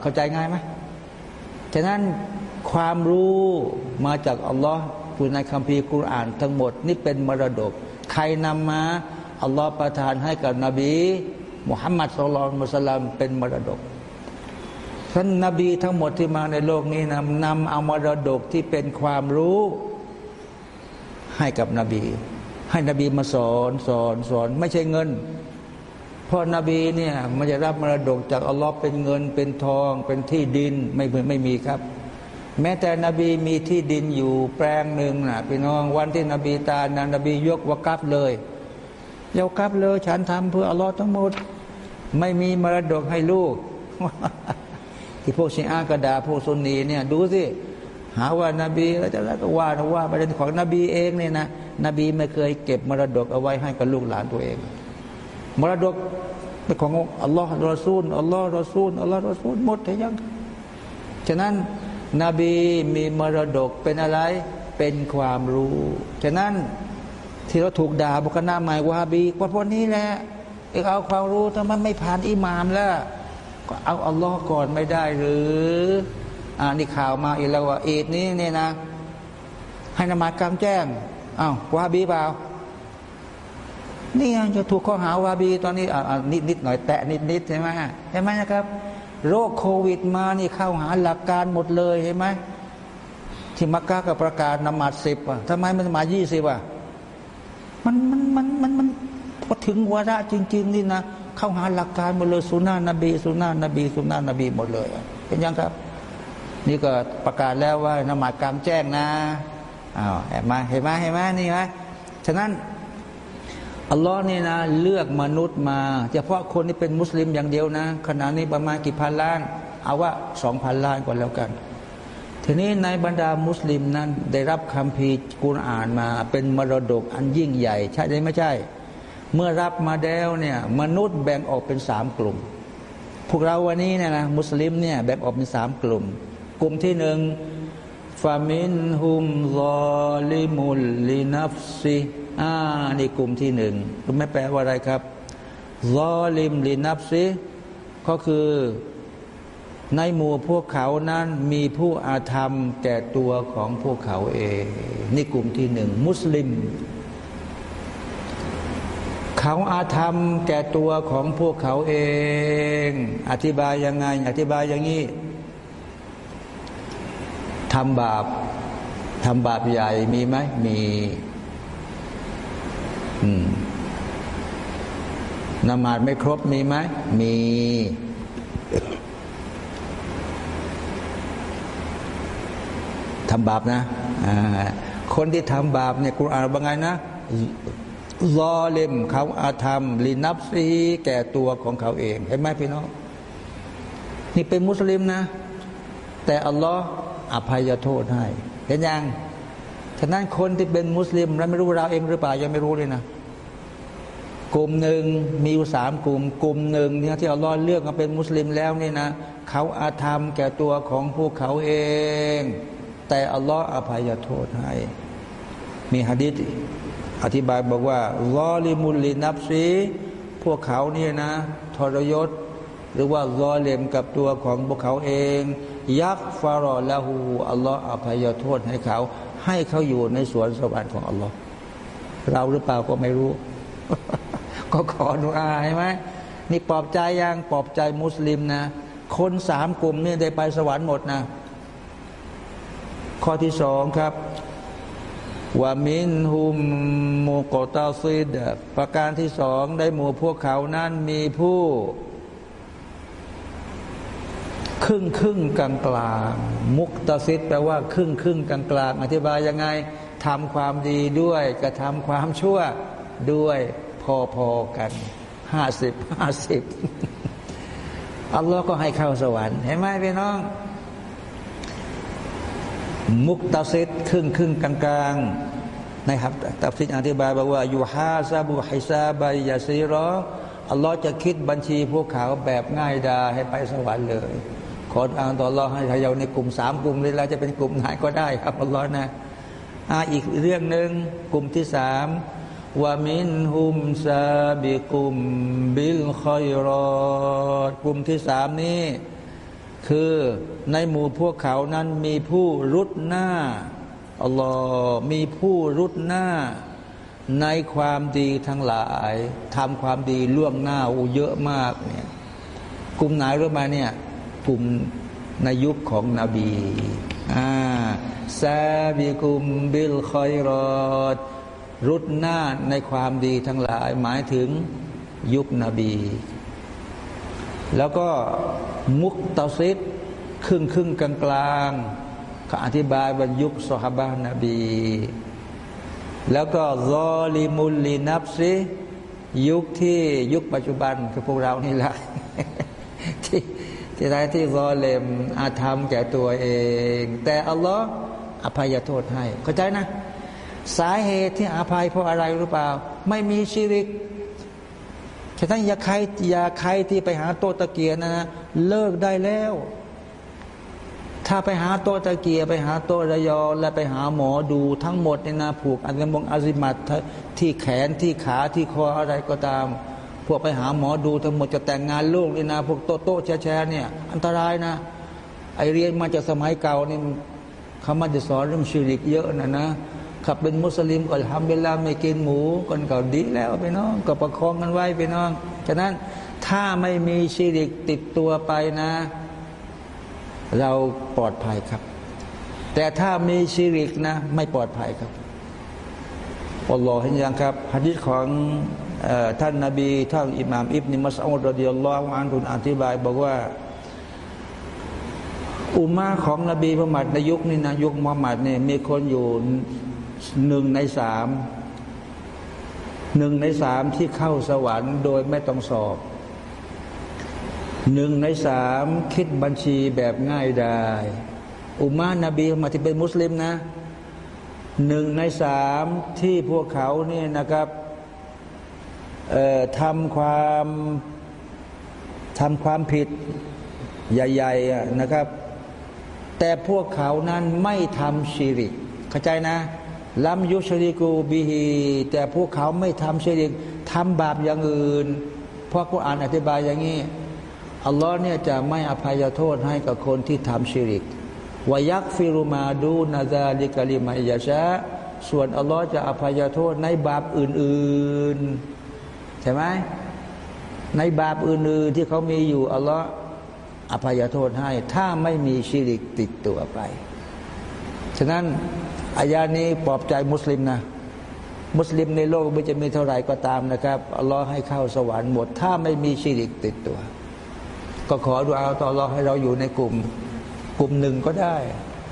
เข้าใจง่ายไหมฉะนั้นความรู้มาจากอัลลอฮ์อยู่ในคัมภีร์กุรอานทั้งหมด นี่เป็นมรดก ใครนำมาอัลลอฮ์ประทานให้กับนบีมุฮัมมัดสุลลัลมุสลัมเป็นมรดกท่านนบีทั้งหมดที่มาในโลกนี้นำนำเอามรดกที่เป็นความรู้ ให้กับนบี ให้นบีมาสอนสอนสอนไม่ใช่เงินเพราะนบีเนี่ยมันจะรับมรดกจากอัลลอฮ์เป็นเงินเป็นทองเป็นที่ดินไม่ไม่มีครับ แม้แต่นบีมีที่ดินอยู่แปลงหนึ่งนะพี่น้องวันที่นบีตายนะนบียกวกับเลยยกกับเลย ฉันทำเพื่ออัลลอฮ์ทั้งหมด ไม่มีมรดกให้ลูก ที่พวกชีอากระดาพวกซุนนีเนี่ยดูสิหาว่านาบีแล้วจะแล้วก็ว่าว่าประเด็นของนบีเองเนี่ยนะนบีไม่เคยเก็บมรดกเอาไว้ให้กับลูกหลานตัวเอง มรดกเป็นของอัลลอฮ์รอซูลอัลลอฮ์รอซูลอัลลอฮ์รอซูลหมดทั้งยัง ฉะนั้น นบีมีมรดกเป็นอะไร เป็นความรู้ ฉะนั้นที่เราถูกด่าบุคคลหน้าใหม่วาบีเพราะพวกนี้แหละเอกเอาความรู้ถ้ามันไม่ผ่านอิหมามแล้วก็เอาอัลลอฮ์ก่อนไม่ได้หรืออ่านี่ข่าวมาอีกแล้วว่าอีดนี้เนี่ยนะ ให้นมาดกลางแจ้งอ้าววาบีเปล่านี่จะถูกข้อหาวาบีตอนนี้อ่านิดนิดหน่อยแตะนิดนิดใช่ไหมใช่ไหมนะครับ โรคโควิดมานี่เข้าหาหลักการหมดเลยเห็นไหมที่มักกะก็ประกาศนมาดสิบอะทำไมมันมายี่สิบอะมันมันมันมันมันพอถึงวาระจริง ๆ นี่นะเข้าหาหลักการหมดเลยสุนานะบีสุนานะบีสุนานะบีหมดเลย เป็นยังครับ นี่ก็ประกาศแล้วว่านมาดกรรมแจ้งนะอ้าวเห็นไหมเห็นไหมเห็นไหมนี่ไหมฉะนั้น อัลลอฮ์นี่นะ เลือกมนุษย์มา เฉพาะคนที่เป็นมุสลิมอย่างเดียวนะ ขณะนี้ประมาณกี่พันล้าน เอาว่าสองพันล้านก่อนแล้วกัน ทีนี้ในบรรดามุสลิมนั้น ได้รับคำพีกุรอ่านมา เป็นมรดกอันยิ่งใหญ่ ใช่ไหมไม่ใช่ เมื่อรับมาแล้วเนี่ย มนุษย์แบ่งออกเป็นสามกลุ่ม พวกเราวันนี้เนี่ยนะมุสลิมเนี่ยแบ่งออกเป็นสามกลุ่ม กลุ่มที่หนึ่งفمنهم ظالم لنفسه อ่านี่กลุ่มที่หนึ่งไหมแปลว่าอะไรครับظالم لنفسه ก็คือในหมู่พวกเขานั้นมีผู้อาธรรมแก่ตัวของพวกเขาเอง นี่กลุ่มที่หนึ่ง มุสลิม เขาอาธรรมแก่ตัวของพวกเขาเอง อธิบายยังไง อธิบายอย่างนี้ทำบาปทำบาปใหญ่มีไหมมี นมาดไม่ครบมีไหม มี ทำบาปนะคนที่ทำบาปเนี่ยกุรอานว่าไงนะรอเลมเขาอาธรรมลินับซีแก่ตัวของเขาเองเห็นไหมพี่น้อง นี่เป็นมุสลิมนะ แต่อัลลอฮ์อภัยโทษให้ เห็นยัง ฉะนั้นคนที่เป็นมุสลิม แล้วไม่รู้เราเองหรือเปล่ายังไม่รู้เลยนะกลุ่มหนึ่งมีอยู่สามกลุ่ม กลุ่มหนึ่งเนี่ยที่อัลลอฮ์เลือกมาเป็นมุสลิมแล้วนี่นะเขาอาธรรมแก่ตัวของพวกเขาเอง แต่อัลลอฮ์อภัยโทษให้ มีฮะดิษอธิบายบอกว่าลอลิมุลลินับซีพวกเขาเนี่ยนะ ทรยศ หรือว่าลอเลมกับตัวของพวกเขาเอง ยักฟารอละหูอัลลอฮ์อภัยโทษให้เขา ให้เขาอยู่ในสวนสวรรค์ของอัลลอฮ์เราหรือเปล่าก็ไม่รู้ ก็ขอดุอาใช่ไหมนี่ปลอบใจยังปลอบใจมุสลิมนะ คนสามกลุ่มนี่ได้ไปสวรรค์หมดนะ ข้อที่สองครับว่ามินหุมมูกตาซิดประการที่สองได้หมู่พวกเขานั้นมีผู้ ครึ่งครึ่งกลางกลางมุกตาซิดแปลว่าครึ่งครึ่งกลางกลางอธิบายยังไงทำความดีด้วยกระทำความชั่วด้วยพอๆกันห้าสิบห้าสิบอัลลอฮ์ก็ให้เข้าสวรรค์เห็นไหมพี่น้อง มุกตาซิดครึ่งครึ่งกลางกลางนะครับตัฟซิดอธิบายบอกว่าอยู่ฮาซาบุฮิซาบายยาซีรออัลลอฮ์จะคิดบัญชีพวกเขาแบบง่ายดาให้ไปสวรรค์เลย ขออ่านต่อรอให้เราในกลุ่มสามกลุ่มนี้เราจะเป็นกลุ่มไหนก็ได้ครับอัลลอฮ์นะอ่าอีกเรื่องหนึ่งกลุ่มที่สามวามินหุมซาบิกุมบิลคอยรอดกลุ่มที่สามนี้คือในหมู่พวกเขานั้นมีผู้รุดหน้าอัลลอฮ์มีผู้รุดหน้า ในความดีทั้งหลายทำความดีล่วงหน้าอูเยอะมากเนี่ยกลุ่มไหนรู้มาเนี่ย กุมในยุคของนบีอ่าซาบิกุมบิลคอยรอดรุดหน้าในความดีทั้งหลายหมายถึงยุคนบี แล้วก็มุกตาซิดครึ่งครึ่งกลางกลางเขาอธิบายว่ายุคสฮาบะนบี แล้วก็รอลิมุลลีนับซิยุคที่ยุคปัจจุบันคือพวกเรานี่แหละที่ ที่ไรที่รอเลมอาธรรมแก่ตัวเอง แต่อัลลอฮ์อภัยโทษให้ เข้าใจนะ สาเหตุที่อภัยเพราะอะไรหรือเปล่า ไม่มีชีริกฉะนั้นอย่าใครอย่าใครที่ไปหาโตตะเกียนะนะเลิกได้แล้ว ถ้าไปหาโตตะเกียไปหาโตระยอ และไปหาหมอดูทั้งหมดในนาผูกอันกมงอาซิมัตที่แขนที่ขาที่คออะไรก็ตาม วกไปหาหมอดูทั้งหมดจะแต่งงานลูกในนาพวกโตโตแชร์เนี่ย อันตรายนะ ไอเรียนมาจากสมัยเก่านี่เขามาจะสอนเรื่องชีริกเยอะนะนะขับเป็นมุสลิมก็ทำเวลาไม่กินหมูกันก็ดีแล้วไปน้อง ก็ประคองกันไว้ไปน้อง ฉะนั้นถ้าไม่มีชีริกติดตัวไปนะ เราปลอดภัยครับ แต่ถ้ามีชีริกนะ ไม่ปลอดภัยครับอัลลอฮ์เห็นยังครับฮะดิษของ ท่านนาบีท่านอิหม่ามอิบนิมัสอุดรดิยัลลอฮุอันฮุนอธิบายบอกว่า อุมาของนบีมุฮัมมัดในยุคนี้นะยุคมุฮัมมัดเนี่ยมีคนอยู่หนึ่งในสามหนึ่งในสามที่เข้าสวรรค์โดยไม่ต้องสอบหนึ่งในสามคิดบัญชีแบบง่ายได้อุมานาบีมาที่เป็นมุสลิมนะหนึ่งในสามที่พวกเขาเนี่ยนะครับ ทำความทำความผิดใหญ่ๆนะครับ แต่พวกเขานั้นไม่ทำชีริก เข้าใจนะลัมยุชริกูบีฮีแต่พวกเขาไม่ทำชีริกทำบาปอย่างอื่นเพราะกุรอานอธิบายอย่างนี้อัลลอฮ์เนี่ยจะไม่อภัยโทษให้กับคนที่ทำชิริกวายักฟิรุมาดูนาซาลิกาลิมายาชะส่วนอัลลอฮ์จะอภัยโทษในบาปอื่น ๆ ใช่ไหมในบาปอื่นๆที่เขามีอยู่อัลลอฮ์อภัยโทษให้ ถ้าไม่มีชิริกติดตัวไป ฉะนั้นอายานี้ปลอบใจมุสลิมนะ มุสลิมในโลกไม่จะมีเท่าไหร่ก็ตามนะครับอัลลอฮ์ให้เข้าสวรรค์หมด ถ้าไม่มีชีริกติดตัว ก็ขอดูอาต่อรอให้เราอยู่ในกลุ่ม กลุ่มหนึ่งก็ได้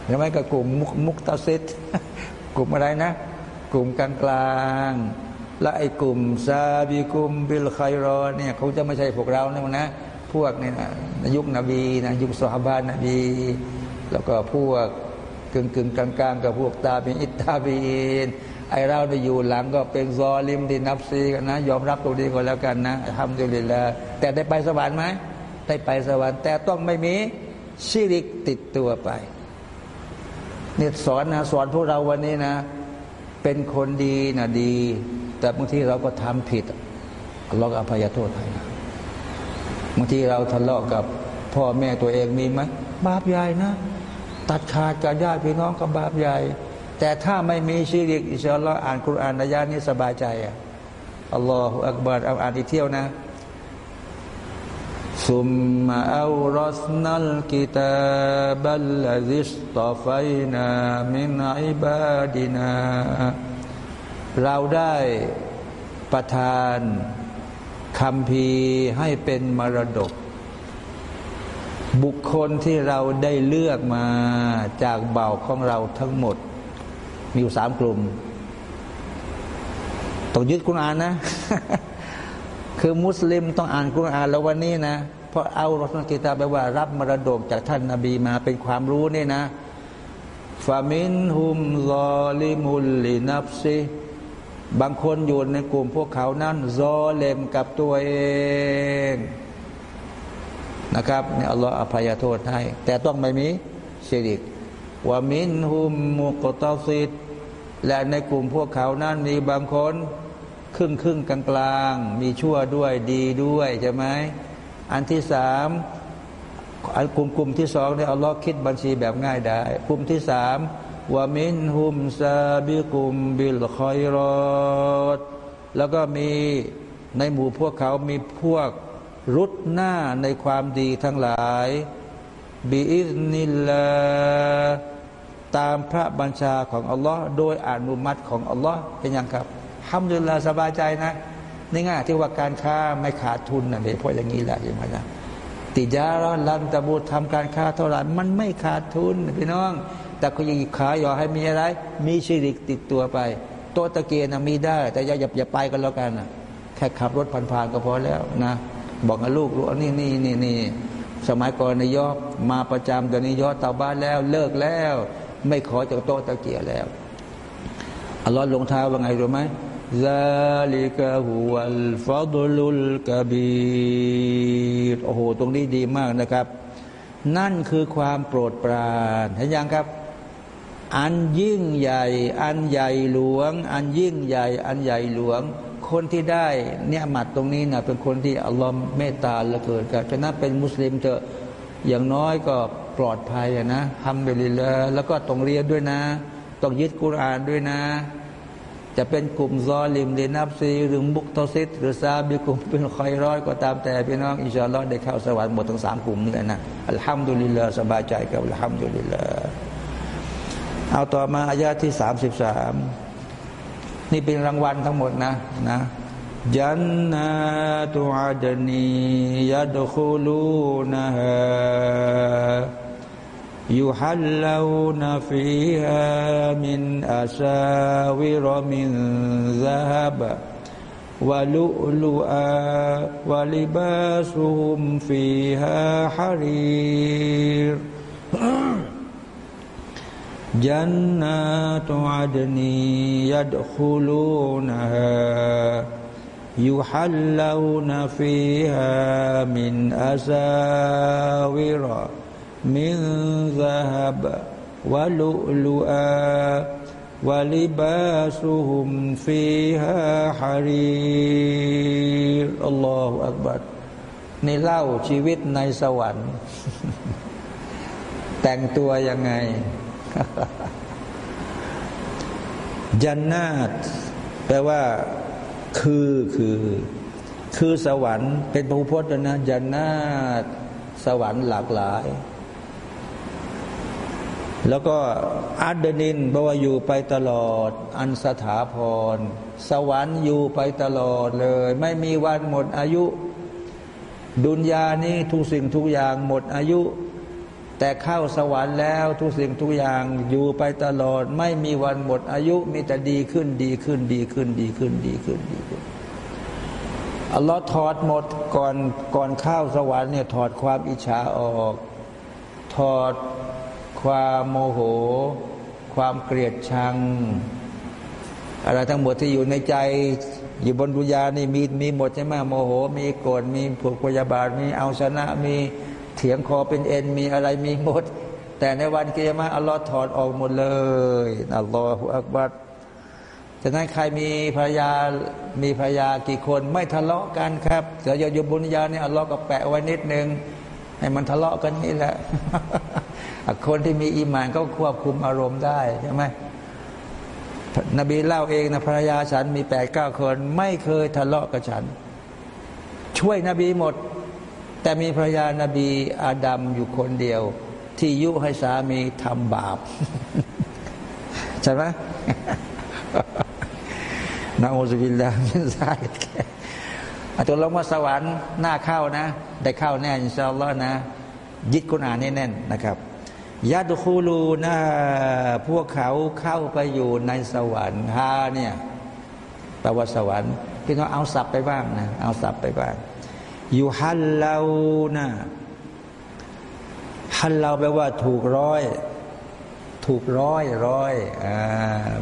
หรือไม่ก็กลุ่มมุกมุกตาซิดกลุ่มอะไรนะ กลุ่มกลางกลาง และไอ้กลุ่มซาบีกุมบิลไครอเนี่ยเขาจะไม่ใช่พวกเรานะนะ พวกเนี่ยนะยุคนบีนะยุคสฮาบานนบี แล้วก็พวกกึ่งกึ่งกลางกลางกับพวกตาบีอิตาบีนไอเราได้อยู่หลังก็เป็นซอลิมที่นับซีกันนะ ยอมรับตรงนี้ก็แล้วกันนะทำดุลิละแต่ได้ไปสวรรค์ไหมได้ไปสวรรค์แต่ต้องไม่มีชิริกติดตัวไปเนี่ยสอนนะสอนพวกเราวันนี้นะ เป็นคนดีนะดี แต่บางทีเราก็ทำผิดเราก็อภัยโทษให้นะบางทีเราทะเลาะกับพ่อแม่ตัวเองมีไหมบาปใหญ่นะ ตัดขาดกับญาติพี่น้องกับบาปใหญ่ แต่ถ้าไม่มีชีริกอิสลออ่านคุรานนายานี้สบายใจอะอัลลอฮฺอักบารเอาอ่านอีกเที่ยวนะซุมมาอัลรัสนัลกิตาบัลลซิสตอฟัยนามินอิบาดินา เราได้ประทานคำพีให้เป็นมรดก บุคคลที่เราได้เลือกมาจากเบาของเราทั้งหมด มีอยู่สามกลุ่มต้องยึดกุณอ่านนะ คือมุสลิมต้องอ่านกุณอ่านแล้ววันนี้นะเพราะเอารัสนกิตาแปลว่ารับมรดกจากท่านนาบีมาเป็นความรู้นี่นะฟามินฮุมซอลิมุลลินับซี บางคนอยู่ในกลุ่มพวกเขานั้นซอเลมกับตัวเองนะครับเนี่ยอัลลอฮฺอภัยโทษให้ แต่ต้องไม่มีชิริกว่ามินฮุมมุกตอซิดและในกลุ่มพวกเขานั้นมีบางคนครึ่งครึ่งกลางกลางมีชั่วด้วยดีด้วยใช่ไหมอันที่สามอันกลุ่มกลุ่มที่สองเนี่ยอัลลอฮ์คิดบัญชีแบบง่ายได้กลุ่มที่สาม ว่ามินฮุมซาบิกุมบิลคอยรอดแล้วก็มีในหมู่พวกเขามีพวกรุดหน้าในความดีทั้งหลายบิอิสนิลาตามพระบัญชาของอัลลอฮ์โดยอนุมัติของอัลลอฮ์เป็นอยังครับฮัมดุลิลลาสบายใจนะนี่ง่ายที่ว่าการค้าไม่ขาดทุนนะเดี๋ยวเพราะอย่างนี้แหละใช่ไหมนะติจาระลันตะบูทำการค้าเท่าไหร่มันไม่ขาดทุนพี่น้อง แต่ก็ยังขายอย่าให้มีอะไร มีชิริกติดตัวไปโตตะเกียนะมีได้ แต่อย่าอย่าไปกันแล้วกันนะแค่ขับรถผ่านๆก็พอแล้วนะบอกกับลูกลูกนี่นี่นี่นี่สมัยก่อนนายยอมาประจำตอนนี้ยอดเตาบ้านแล้วเลิกแล้ว ไม่ขอจากโตตะเกียแล้วอัลลอฮ์ลงท้ายว่าไงรู้ไหมซาลิกะฮุวัลฟาดลุลกบีโอ้โห ตรงนี้ดีมากนะครับ นั่นคือความโปรดปรานเห็นยังครับ อันยิ่งใหญ่ อันใหญ่หลวง อันยิ่งใหญ่ อันใหญ่หลวง คนที่ได้نعمة ตรงนี้นะเป็นคนที่อัลลอฮ์เมตตาเหลือเกินครับฉะนั้นเป็นมุสลิมเถอะอย่างน้อยก็ปลอดภัยนะทำไปเลยแล้วก็ต้องเรียนด้วยนะ ต้องยึดกุรอานด้วยนะ จะเป็นกลุ่ม ظالم لنفسه หรือ مقتصد หรือ سابق بالخيرات ก็ตามแต่พี่น้อง إن شاء الله ได้เข้าสวรรค์หมดทั้งสามกลุ่มนี่แหละนะ الحمد لله สบายใจกับ الحمد لله เอาต่อมาอายาที่สามสิบสามนี่เป็นรางวัลทั้งหมดนะนะยันนาตุอาดนียัดคูลูนะฮะยุฮัลลาวนฟีฮามินอาซาวิรมินซาฮับวะลุลูอาวลิบาสุมฟีฮาฮารีร جنات عدن يدخلونها يحلون فيها من أساور من ذهب ولؤلؤا ولباسهم فيها حرير الله أكبر นี่เล่าชีวิตในสวรรค์ แต่งตัวยังไง จันนาตแปลว่าคือคือคือสวรรค์เป็นพระพุทธนะจันนาตสวรรค์หลากหลาย แล้วก็อัดนินบอกว่าอยู่ไปตลอด อันสถาพร สวรรค์อยู่ไปตลอดเลย ไม่มีวันหมดอายุ ดุนยานี้ทุกสิ่งทุกอย่างหมดอายุ แต่เข้าสวรรค์แล้วทุกสิ่งทุกอย่างอยู่ไปตลอด ไม่มีวันหมดอายุมีแต่ดีขึ้นดีขึ้นดีขึ้นดีขึ้นดีขึ้นดีขึ้นอัลลอฮ์ถอดหมดก่อนก่อนเข้าสวรรค์เนี่ยถอดความอิจฉาออก ถอดความโมโห ความเกลียดชัง อะไรทั้งหมดที่อยู่ในใจ อยู่บนดุนยานี่มีมีหมดใช่ไหมโมโห มีโกรธมีผูกพยาบาทมีเอาชนะมี เถียงคอเป็นเอ็นมีอะไรมีหมด แต่ในวันกิยามะอัลลอฮ์ถอดออกหมดเลยอัลลอฮฺอักบัดฉะนั้นใครมีภรรยามีภรรยากี่คนไม่ทะเลาะกันครับเดี๋ยวอยู่บนยาเนี่ยอัลลอฮ์ก็แปะไว้นิดนึงให้มันทะเลาะกันนี่แหละ คนที่มีอีมานก็ควบคุมอารมณ์ได้ใช่ไหมนบีเล่าเองนะภรรยาฉันมีแปดเก้าคน ไม่เคยทะเลาะกับฉัน ช่วยนบีหมด แต่มีภรรยานาบีอาดัมอยู่คนเดียว ที่ยุให้สามีทำบาปใช่ไหมนะอูซบิลลามินซาลิกอาตัวลงมาสวรรค์หน้าเข้านะ ได้เข้าแน่อินชาอัลลอฮ์นะ ยึดกุณอ่านแน่นๆนะครับยาดุคูลูนะพวกเขาเข้าไปอยู่ในสวรรค์ฮาเนี่ยแปลว่าสวรรค์พี่น้องเอาสับไปบ้างนะ เอาสับไปบ้าง อยู่ฮัลเลานะฮัลเลาแปลว่าถูกร้อย ถูกร้อยร้อยอ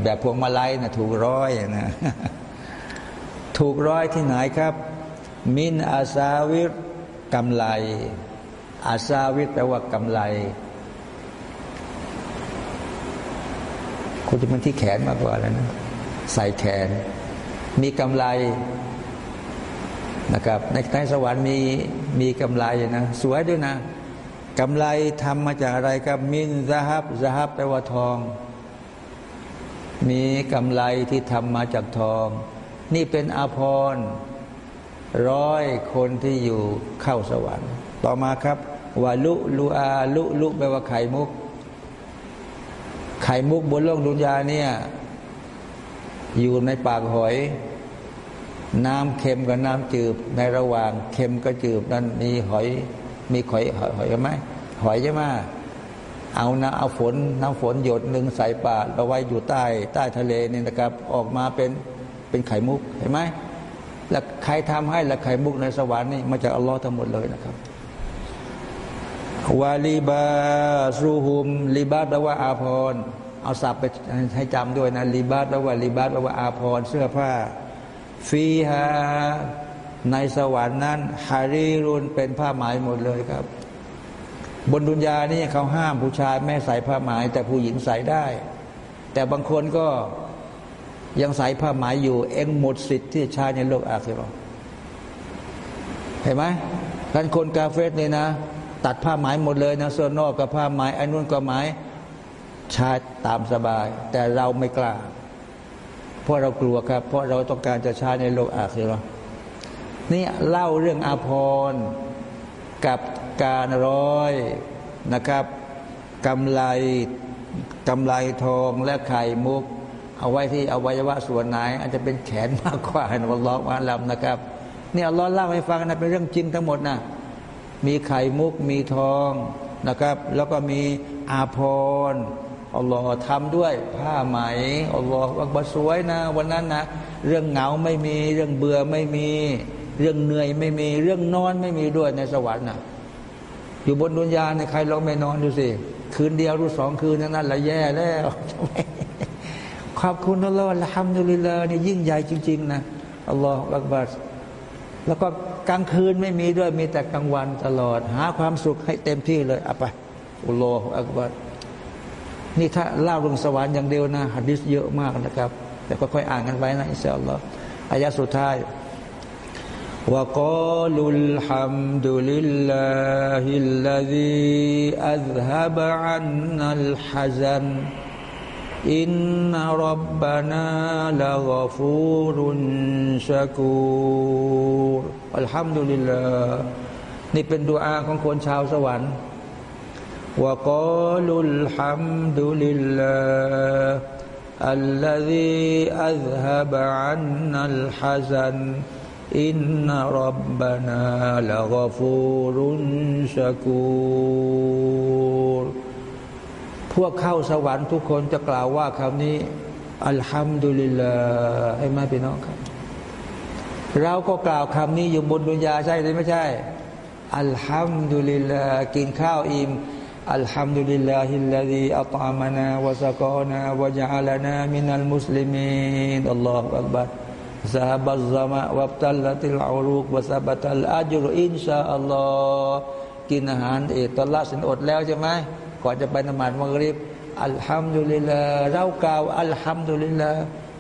แบบพวงมาลัยนะถูกร้อยนะถูกร้อยที่ไหนครับ มินอาซาวิรกำไลอาซาวิรแปลว่ากำไลคุณจะมันที่แขนมากกว่าแล้วนะใส่แขน มีกำไล นะครับ ในในสวรรค์มีมีกำไลนะ สวยด้วยนะกำไลทำมาจากอะไรครับมินซาฮับซาฮับแปลว่าทอง มีกำไลที่ทำมาจากทอง นี่เป็นอาภรณ์ร้อยคนที่อยู่เข้าสวรรค์ ต่อมาครับวาลุลูอาลุลุแปลว่าไข่มุก ไข่มุกบนโลกดุนยาเนี่ย อยู่ในปากหอย น้ำเค็มกับน้ำจืดในระหว่างเค็มกับจืดนั้นมีหอยมีหอยหอยไหมหอยใช่ไหมเอานะเอาฝนน้ำฝนหยดหนึ่งใส่ปากเอาไว้อยู่ใต้ใต้ทะเลนี่นะครับ ออกมาเป็นเป็นไข่มุกเห็นไหมแล้วใครทำให้ละไข่มุกในสวรรค์นี่มาจากอัลลอฮ์ทั้งหมดเลยนะครับวาลีบาสูฮุมลีบาแปลว่าอาพรเอาสับไปให้จำด้วยนะลีบาแปลว่าลีบาแปลว่าอาพรเสื้อผ้า ฟีฮาในสวรรค์นั้นฮารีรุนเป็นผ้าไหมหมดเลยครับ บนดุนยานี่เขาห้ามผู้ชายแม่ใส่ผ้าไหมแต่ผู้หญิงใส่ได้ แต่บางคนก็ยังใส่ผ้าไหมอยู่ เองหมดสิทธิ์ที่ชายในโลกอาคีรอเห็นไหมท่านคนกาเฟสเนี่ยนะ ตัดผ้าไหมหมดเลยนะส่วนนอกกับผ้าไหมอ้นุ่นก็ไหมชาตามสบาย แต่เราไม่กล้า เพราะเรากลัวครับ เพราะเราต้องการจะใช้ในโลกอาคีรอนี่เล่าเรื่องอาภรณ์กับการร้อยนะครับกำไลกำไลทองและไข่มุก เอาไว้ที่อวัยวะส่วนไหน อาจจะเป็นแขนมากกว่านะวัลลอฮฺอาลัมนะครับนี่อัลลอฮ์เล่าให้ฟังนะเป็นเรื่องจริงทั้งหมดนะมีไข่มุกมีทองนะครับ แล้วก็มีอาภรณ์ อัลลอฮ์ทำด้วยผ้าไหมอัลลอฮ์ว่าสวยนะ วันนั้นนะ เรื่องเหงาไม่มี เรื่องเบื่อไม่มี เรื่องเหนื่อยไม่มี เรื่องนอนไม่มีด้วยในสวรรค์นะอยู่บนดุนยาในใครลองไม่นอนดูสิคืนเดียวรู้สองคืนนั้นละแย่แล้วขอบคุณอัลลอฮ์ละฮัมดุลิลลาห์นี่ยิ่งใหญ่จริง ๆ นะอัลลอฮ์อักบัรแล้วก็กลางคืนไม่มีด้วยมีแต่กลางวันตลอด หาความสุขให้เต็มที่เลยเอาไปอุโลอฮ์อักบัด นี่ถ้าเล่าลงสวรรค์อย่างเดียวนะฮัดดิสเยอะมากนะครับ แต่ก็ค่อยอ่านกันไว้นะอิสลอฮ์อายะสุดท้ายว่า وقالوا الحمد لله الذي أذهب عنا الحزن อินนรับบานาลากฟูรุนชากูรอัลฮัมดุลิลลาห์นี่เป็นดุอาของคนชาวสวรรค์ ว่ากอลุลฮัมดุลิลลาห์ الذي أذهب عنا الحزن إن ربنا لغفور شكور พวกเข้าสวรรค์ทุกคนจะกล่าวว่าคำนี้ อัลฮัมดุลิลลาห์ให้มาพี่น้องครับ เราก็กล่าวคำนี้อยู่บนดุนยาใช่หรือไม่ใช่ อัลฮัมดุลิลลาห์กินข้าวอิ่ม อัลฮัมดุลิลลาฮิลลาฮิอัตอามานาวะซากานาวะจัลนามินัลมุสลิมีนอัลลอฮฺอักบัร ذهب الظما وابتلت العروق وثبت الأجر إن شاء الله กินอาหารเอตอนละสินอดแล้วใช่ไหมก่อนจะไปนมาดมักริบอัลฮัมดุลิลลาเรากล่าวอัลฮัมดุลิลลา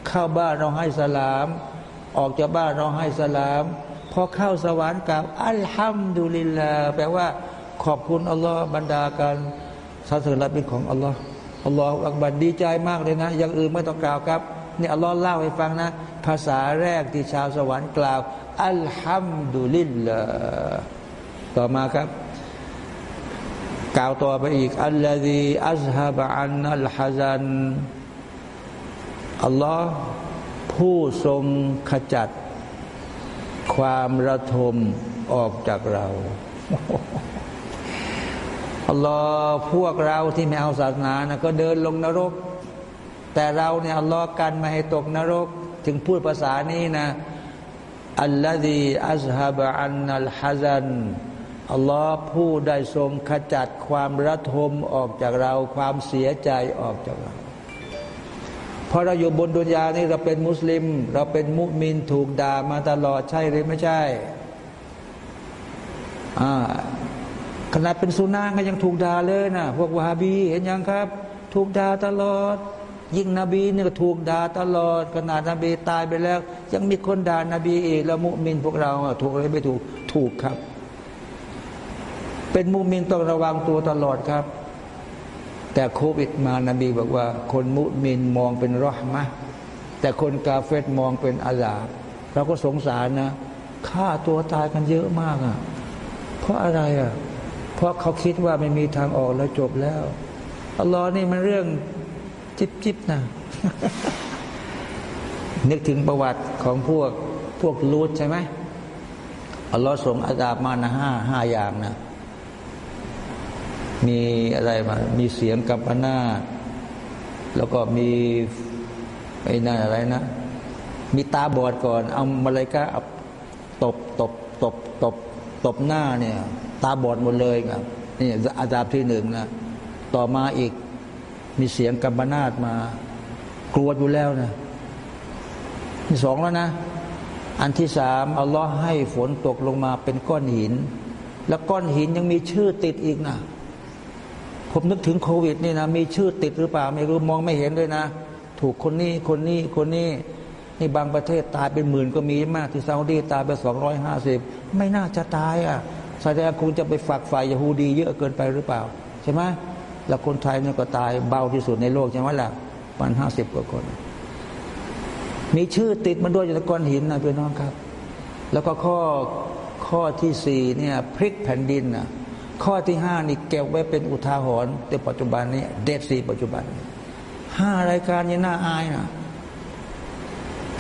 เข้าบ้านเราให้สลาม ออกจากบ้านเราให้สลามพอเข้าสวรรค์กล่าวอัลฮัมดุลิลลาแปลว่า ขอบคุณอัลลอฮ์บรรดาการสรรเสริญรับเป็นของอัลลอฮ์อัลลอฮ์อักบัรดีใจมากเลยนะ อย่างอื่นไม่ต้องกล่าวครับนี่อัลลอฮ์เล่าให้ฟังนะ ภาษาแรกที่ชาวสวรรค์กล่าว อัลฮัมดุลิลลาต่อมาครับ กล่าวต่อไปอีก อัลลอฮีอัลฮะบะอันอัลฮะซันอัลลอฮ์ผู้ทรงขจัด ความระทมออกจากเรา อัลลอฮ์พวกเราที่ไม่เอาศาสนานะก็เดินลงนรก แต่เราเนี่ยอัลลอฮ์กันไม่ให้ตกนรก ถึงพูดภาษานี้นะอัลลอฮีอัลฮะบะอันอัลฮะซันอัลลอฮ์ผู้ได้ทรงขจัดความระทมออกจากเรา ความเสียใจออกจากเราพอเราอยู่บนดุนยานี่เราเป็นมุสลิม เราเป็นมุมินถูกด่ามาตลอดใช่หรือไม่ใช่อ่า ขนาดเป็นสุนาก็ยังถูกด่าเลยนะพวกวาฮาบีเห็นยังครับ ถูกด่าตลอด ยิ่งนบีเนี่ยก็ถูกด่าตลอด ขนาดนบีตายไปแล้ว ยังมีคนด่านบีอีกแล้วมุมินพวกเราถูกหรือไม่ถูกถูกครับ เป็นมุมินต้องระวังตัวตลอดครับ แต่โควิดมานบีบอกว่า คนมุมินมองเป็นรอหมะแต่คนกาเฟตมองเป็นอาลาเราก็สงสารนะฆ่าตัวตายกันเยอะมากอะเพราะอะไรอะ เพราะเขาคิดว่าไม่มีทางออกแล้วจบแล้วอัลลอฮ์นี่มันเรื่องจิบจิบนะนึกถึงประวัติของพวกพวกลูดใช่ไหมอัลลอฮ์ส่งอาดาบมานะห้าห้าอย่างนะ มีอะไรมา มีเสียงกับหน้าแล้วก็มีไอ้นั่นอะไรนะ มีตาบอดก่อน เอามาเลยก็ตบตบตบตบตบหน้าเนี่ย ตาบอดหมดเลยครับนี่อาจารย์ที่หนึ่งนะต่อมาอีกมีเสียงกัมนาตมา กลัวอยู่แล้วนะที่สองแล้วนะ อันที่สามอัลลอฮ์ให้ฝนตกลงมาเป็นก้อนหิน แล้วก้อนหินยังมีชื่อติดอีกนะผมนึกถึงโควิดนี่นะมีชื่อติดหรือเปล่า ไม่รู้มองไม่เห็นด้วยนะ ถูกคนนี้คนนี้คนนี้นี่บางประเทศตายเป็นหมื่นก็มีมากที่ซาอุดีตายไปสองร้อยห้าสิบไม่น่าจะตายอะ แสดงคุณจะไปฝักฝ่ายยาฮูดีเยอะเกินไปหรือเปล่า ใช่ไหมแล้วคนไทยเนี่ยก็ตายเบาที่สุดในโลกใช่ไหมล่ะประมาณห้าสิบกว่าคน มีชื่อติดมาด้วยจากก้อนหินนะพี่น้องครับ แล้วก็ข้อข้อที่สี่เนี่ยพลิกแผ่นดินนะข้อที่ห้านี่เก็บไว้เป็นอุทาหรณ์ในปัจจุบันนี้เดดซีปัจจุบันห้ารายการยังน่าอายนะ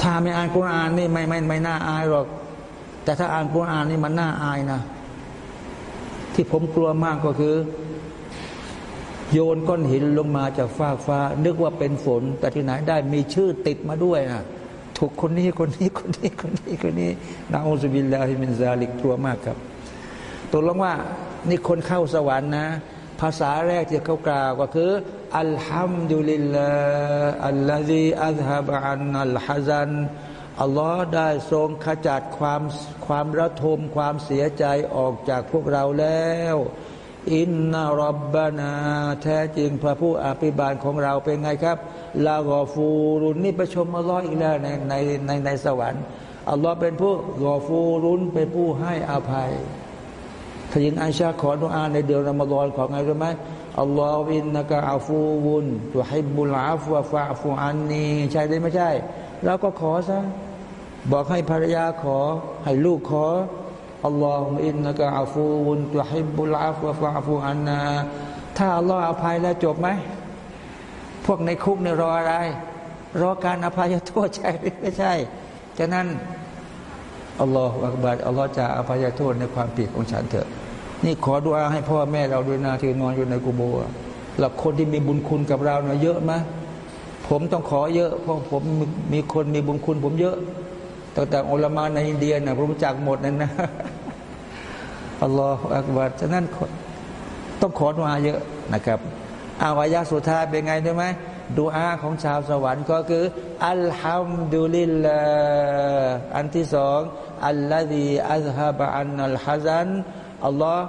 ถ้าไม่อ่านกุรอานนี่ไม่ไม่ไม่น่าอายหรอก แต่ถ้าอ่านกุรอานนี่มันน่าอายนะ ที่ผมกลัวมากก็คือ โยนก้อนหินลงมาจากฟ้าฟ้า นึกว่าเป็นฝน แต่ที่ไหนได้มีชื่อติดมาด้วยนะถูกคนนี้คนนี้คนนี้คนนี้คนนี้نعوذ بالله من ذلك กลัวมากครับตกลงว่านี่คนเข้าสวรรค์นะ ภาษาแรกที่เขากล่าวก็คือالحمد لله الذي أذهب عنا الحزن อัลลอฮ์ได้ทรงขจัดความความระทมความเสียใจออกจากพวกเราแล้ว อินนารบบานาแท้จริงพระผู้อภิบาลของเราเป็นไงครับ ลากอฟูรุนนี่ประชมอัลลอฮ์อีกแล้วในในในในสวรรค์อัลลอฮ์เป็นผู้กอฟูรุนเป็นผู้ให้อภัยถ้ายิงอาชาขอดุอาในเดือนรอมฎอนของไงรู้ไหมอัลลอฮฺอินนักอาฟูวุนตุฮิบุลาฟวะฟะฟูอันนีใช่ได้ไม่ใช่เราก็ขอซะ บอกให้ภรรยาขอ ให้ลูกขออัลลอฮฺอินนักอาฟูวุนตุฮิบุลอาฟวะฟะฟูอันนาถ้าอัลลอฮฺอภัยแล้วจบไหมพวกในคุกเนี่ยรออะไร รอการอภัยโทษใช่หรือไม่ใช่ฉะนั้นอัลลอฮฺอักบารอัลลอฮฺจะอภัยโทษในความผิดของฉันเถอะ นี่ขอดุอาให้พ่อแม่เราด้วยนะที่นอนอยู่ในกุโบะหลักคนที่มีบุญคุณกับเราเนะเยอะไหมผมต้องขอเยอะเพราะผมมีคนมีบุญคุณผมเยอะ ตั้งแต่อัลมาในอินเดียนะรู้จักหมดนั่นนะอัลลอฮฺอักบารฉะนั้นต้องขอดุอาเยอะนะครับอาวายะสุดท้ายเป็นไงได้ไหมดูอาของชาวสวรรค์ก็คือ อัลฮัมดุลิลลาอันที่สองอัลลอฮีอัลฮะบะอันอัลฮะซันอัลลอฮ์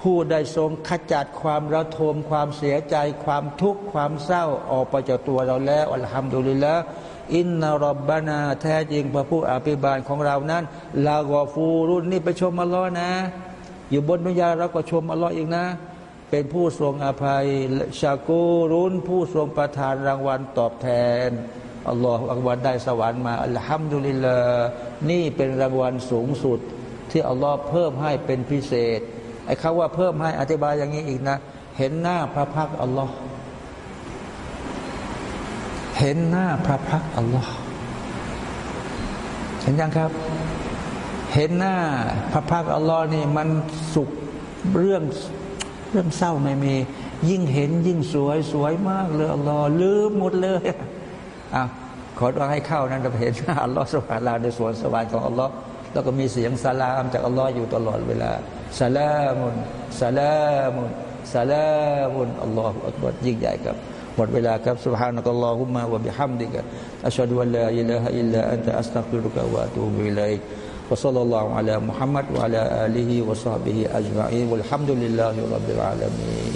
ผู้ได้ทรงขจัดความระทมความเสียใจ ความทุกข์ความเศร้าออกไปจากตัวเราแล้วอัลฮัมดุลิลละ อินนารบบานาแท้จริงพระผู้อภิบาลของเรานั้น ลากอฟูรุนนี่ไปชมอัลลอฮ์นะ อยู่บนดุนยาเราก็ชมอัลลอฮ์อีกนะ เป็นผู้ทรงอภัยชากูรุนผู้ทรงประทานรางวัลตอบแทนอัลลอฮฺอักบัรได้สวรรค์มาอัลฮัมดุลิลละนี่เป็นรางวัลสูงสุด ที่อัลลอฮ์เพิ่มให้เป็นพิเศษไอ้คาว่าเพิ่มให้อธิบายอย่างนี้อีกนะ เห็นหน้าพระพักอัลลอฮ์ เห็นหน้าพระพักอัลลอฮ์เห็นยังครับ เห็นหน้าพระพักอัลลอฮ์นี่มันสุขเรื่องเรื่องเศร้าไม่มี ยิ่งเห็นยิ่งสวยสวยมากเลยอัลลอฮ์ลืมหมดเลยอะขอว่าให้เข้านั้นจะเห็นหน้าอัลลอฮ์สุภาลาในสวนสวรรค์ของอัลลอฮ์แล้วก็มีเสียงสลามจากอัลลอฮ์อยู่ตลอดเวลาสลามุนสลามุนสลามุนอัลลอฮฺอักบัรยิ่งใหญ่ครับ หมดเวลาครับ سبحانك اللهم وبحمدك أشهد أن لا إله إلا أنت أستغفرك وأتوب إليك وصلى الله على محمد وعلى آله وصحبه أجمعين والحمد لله رب العالمين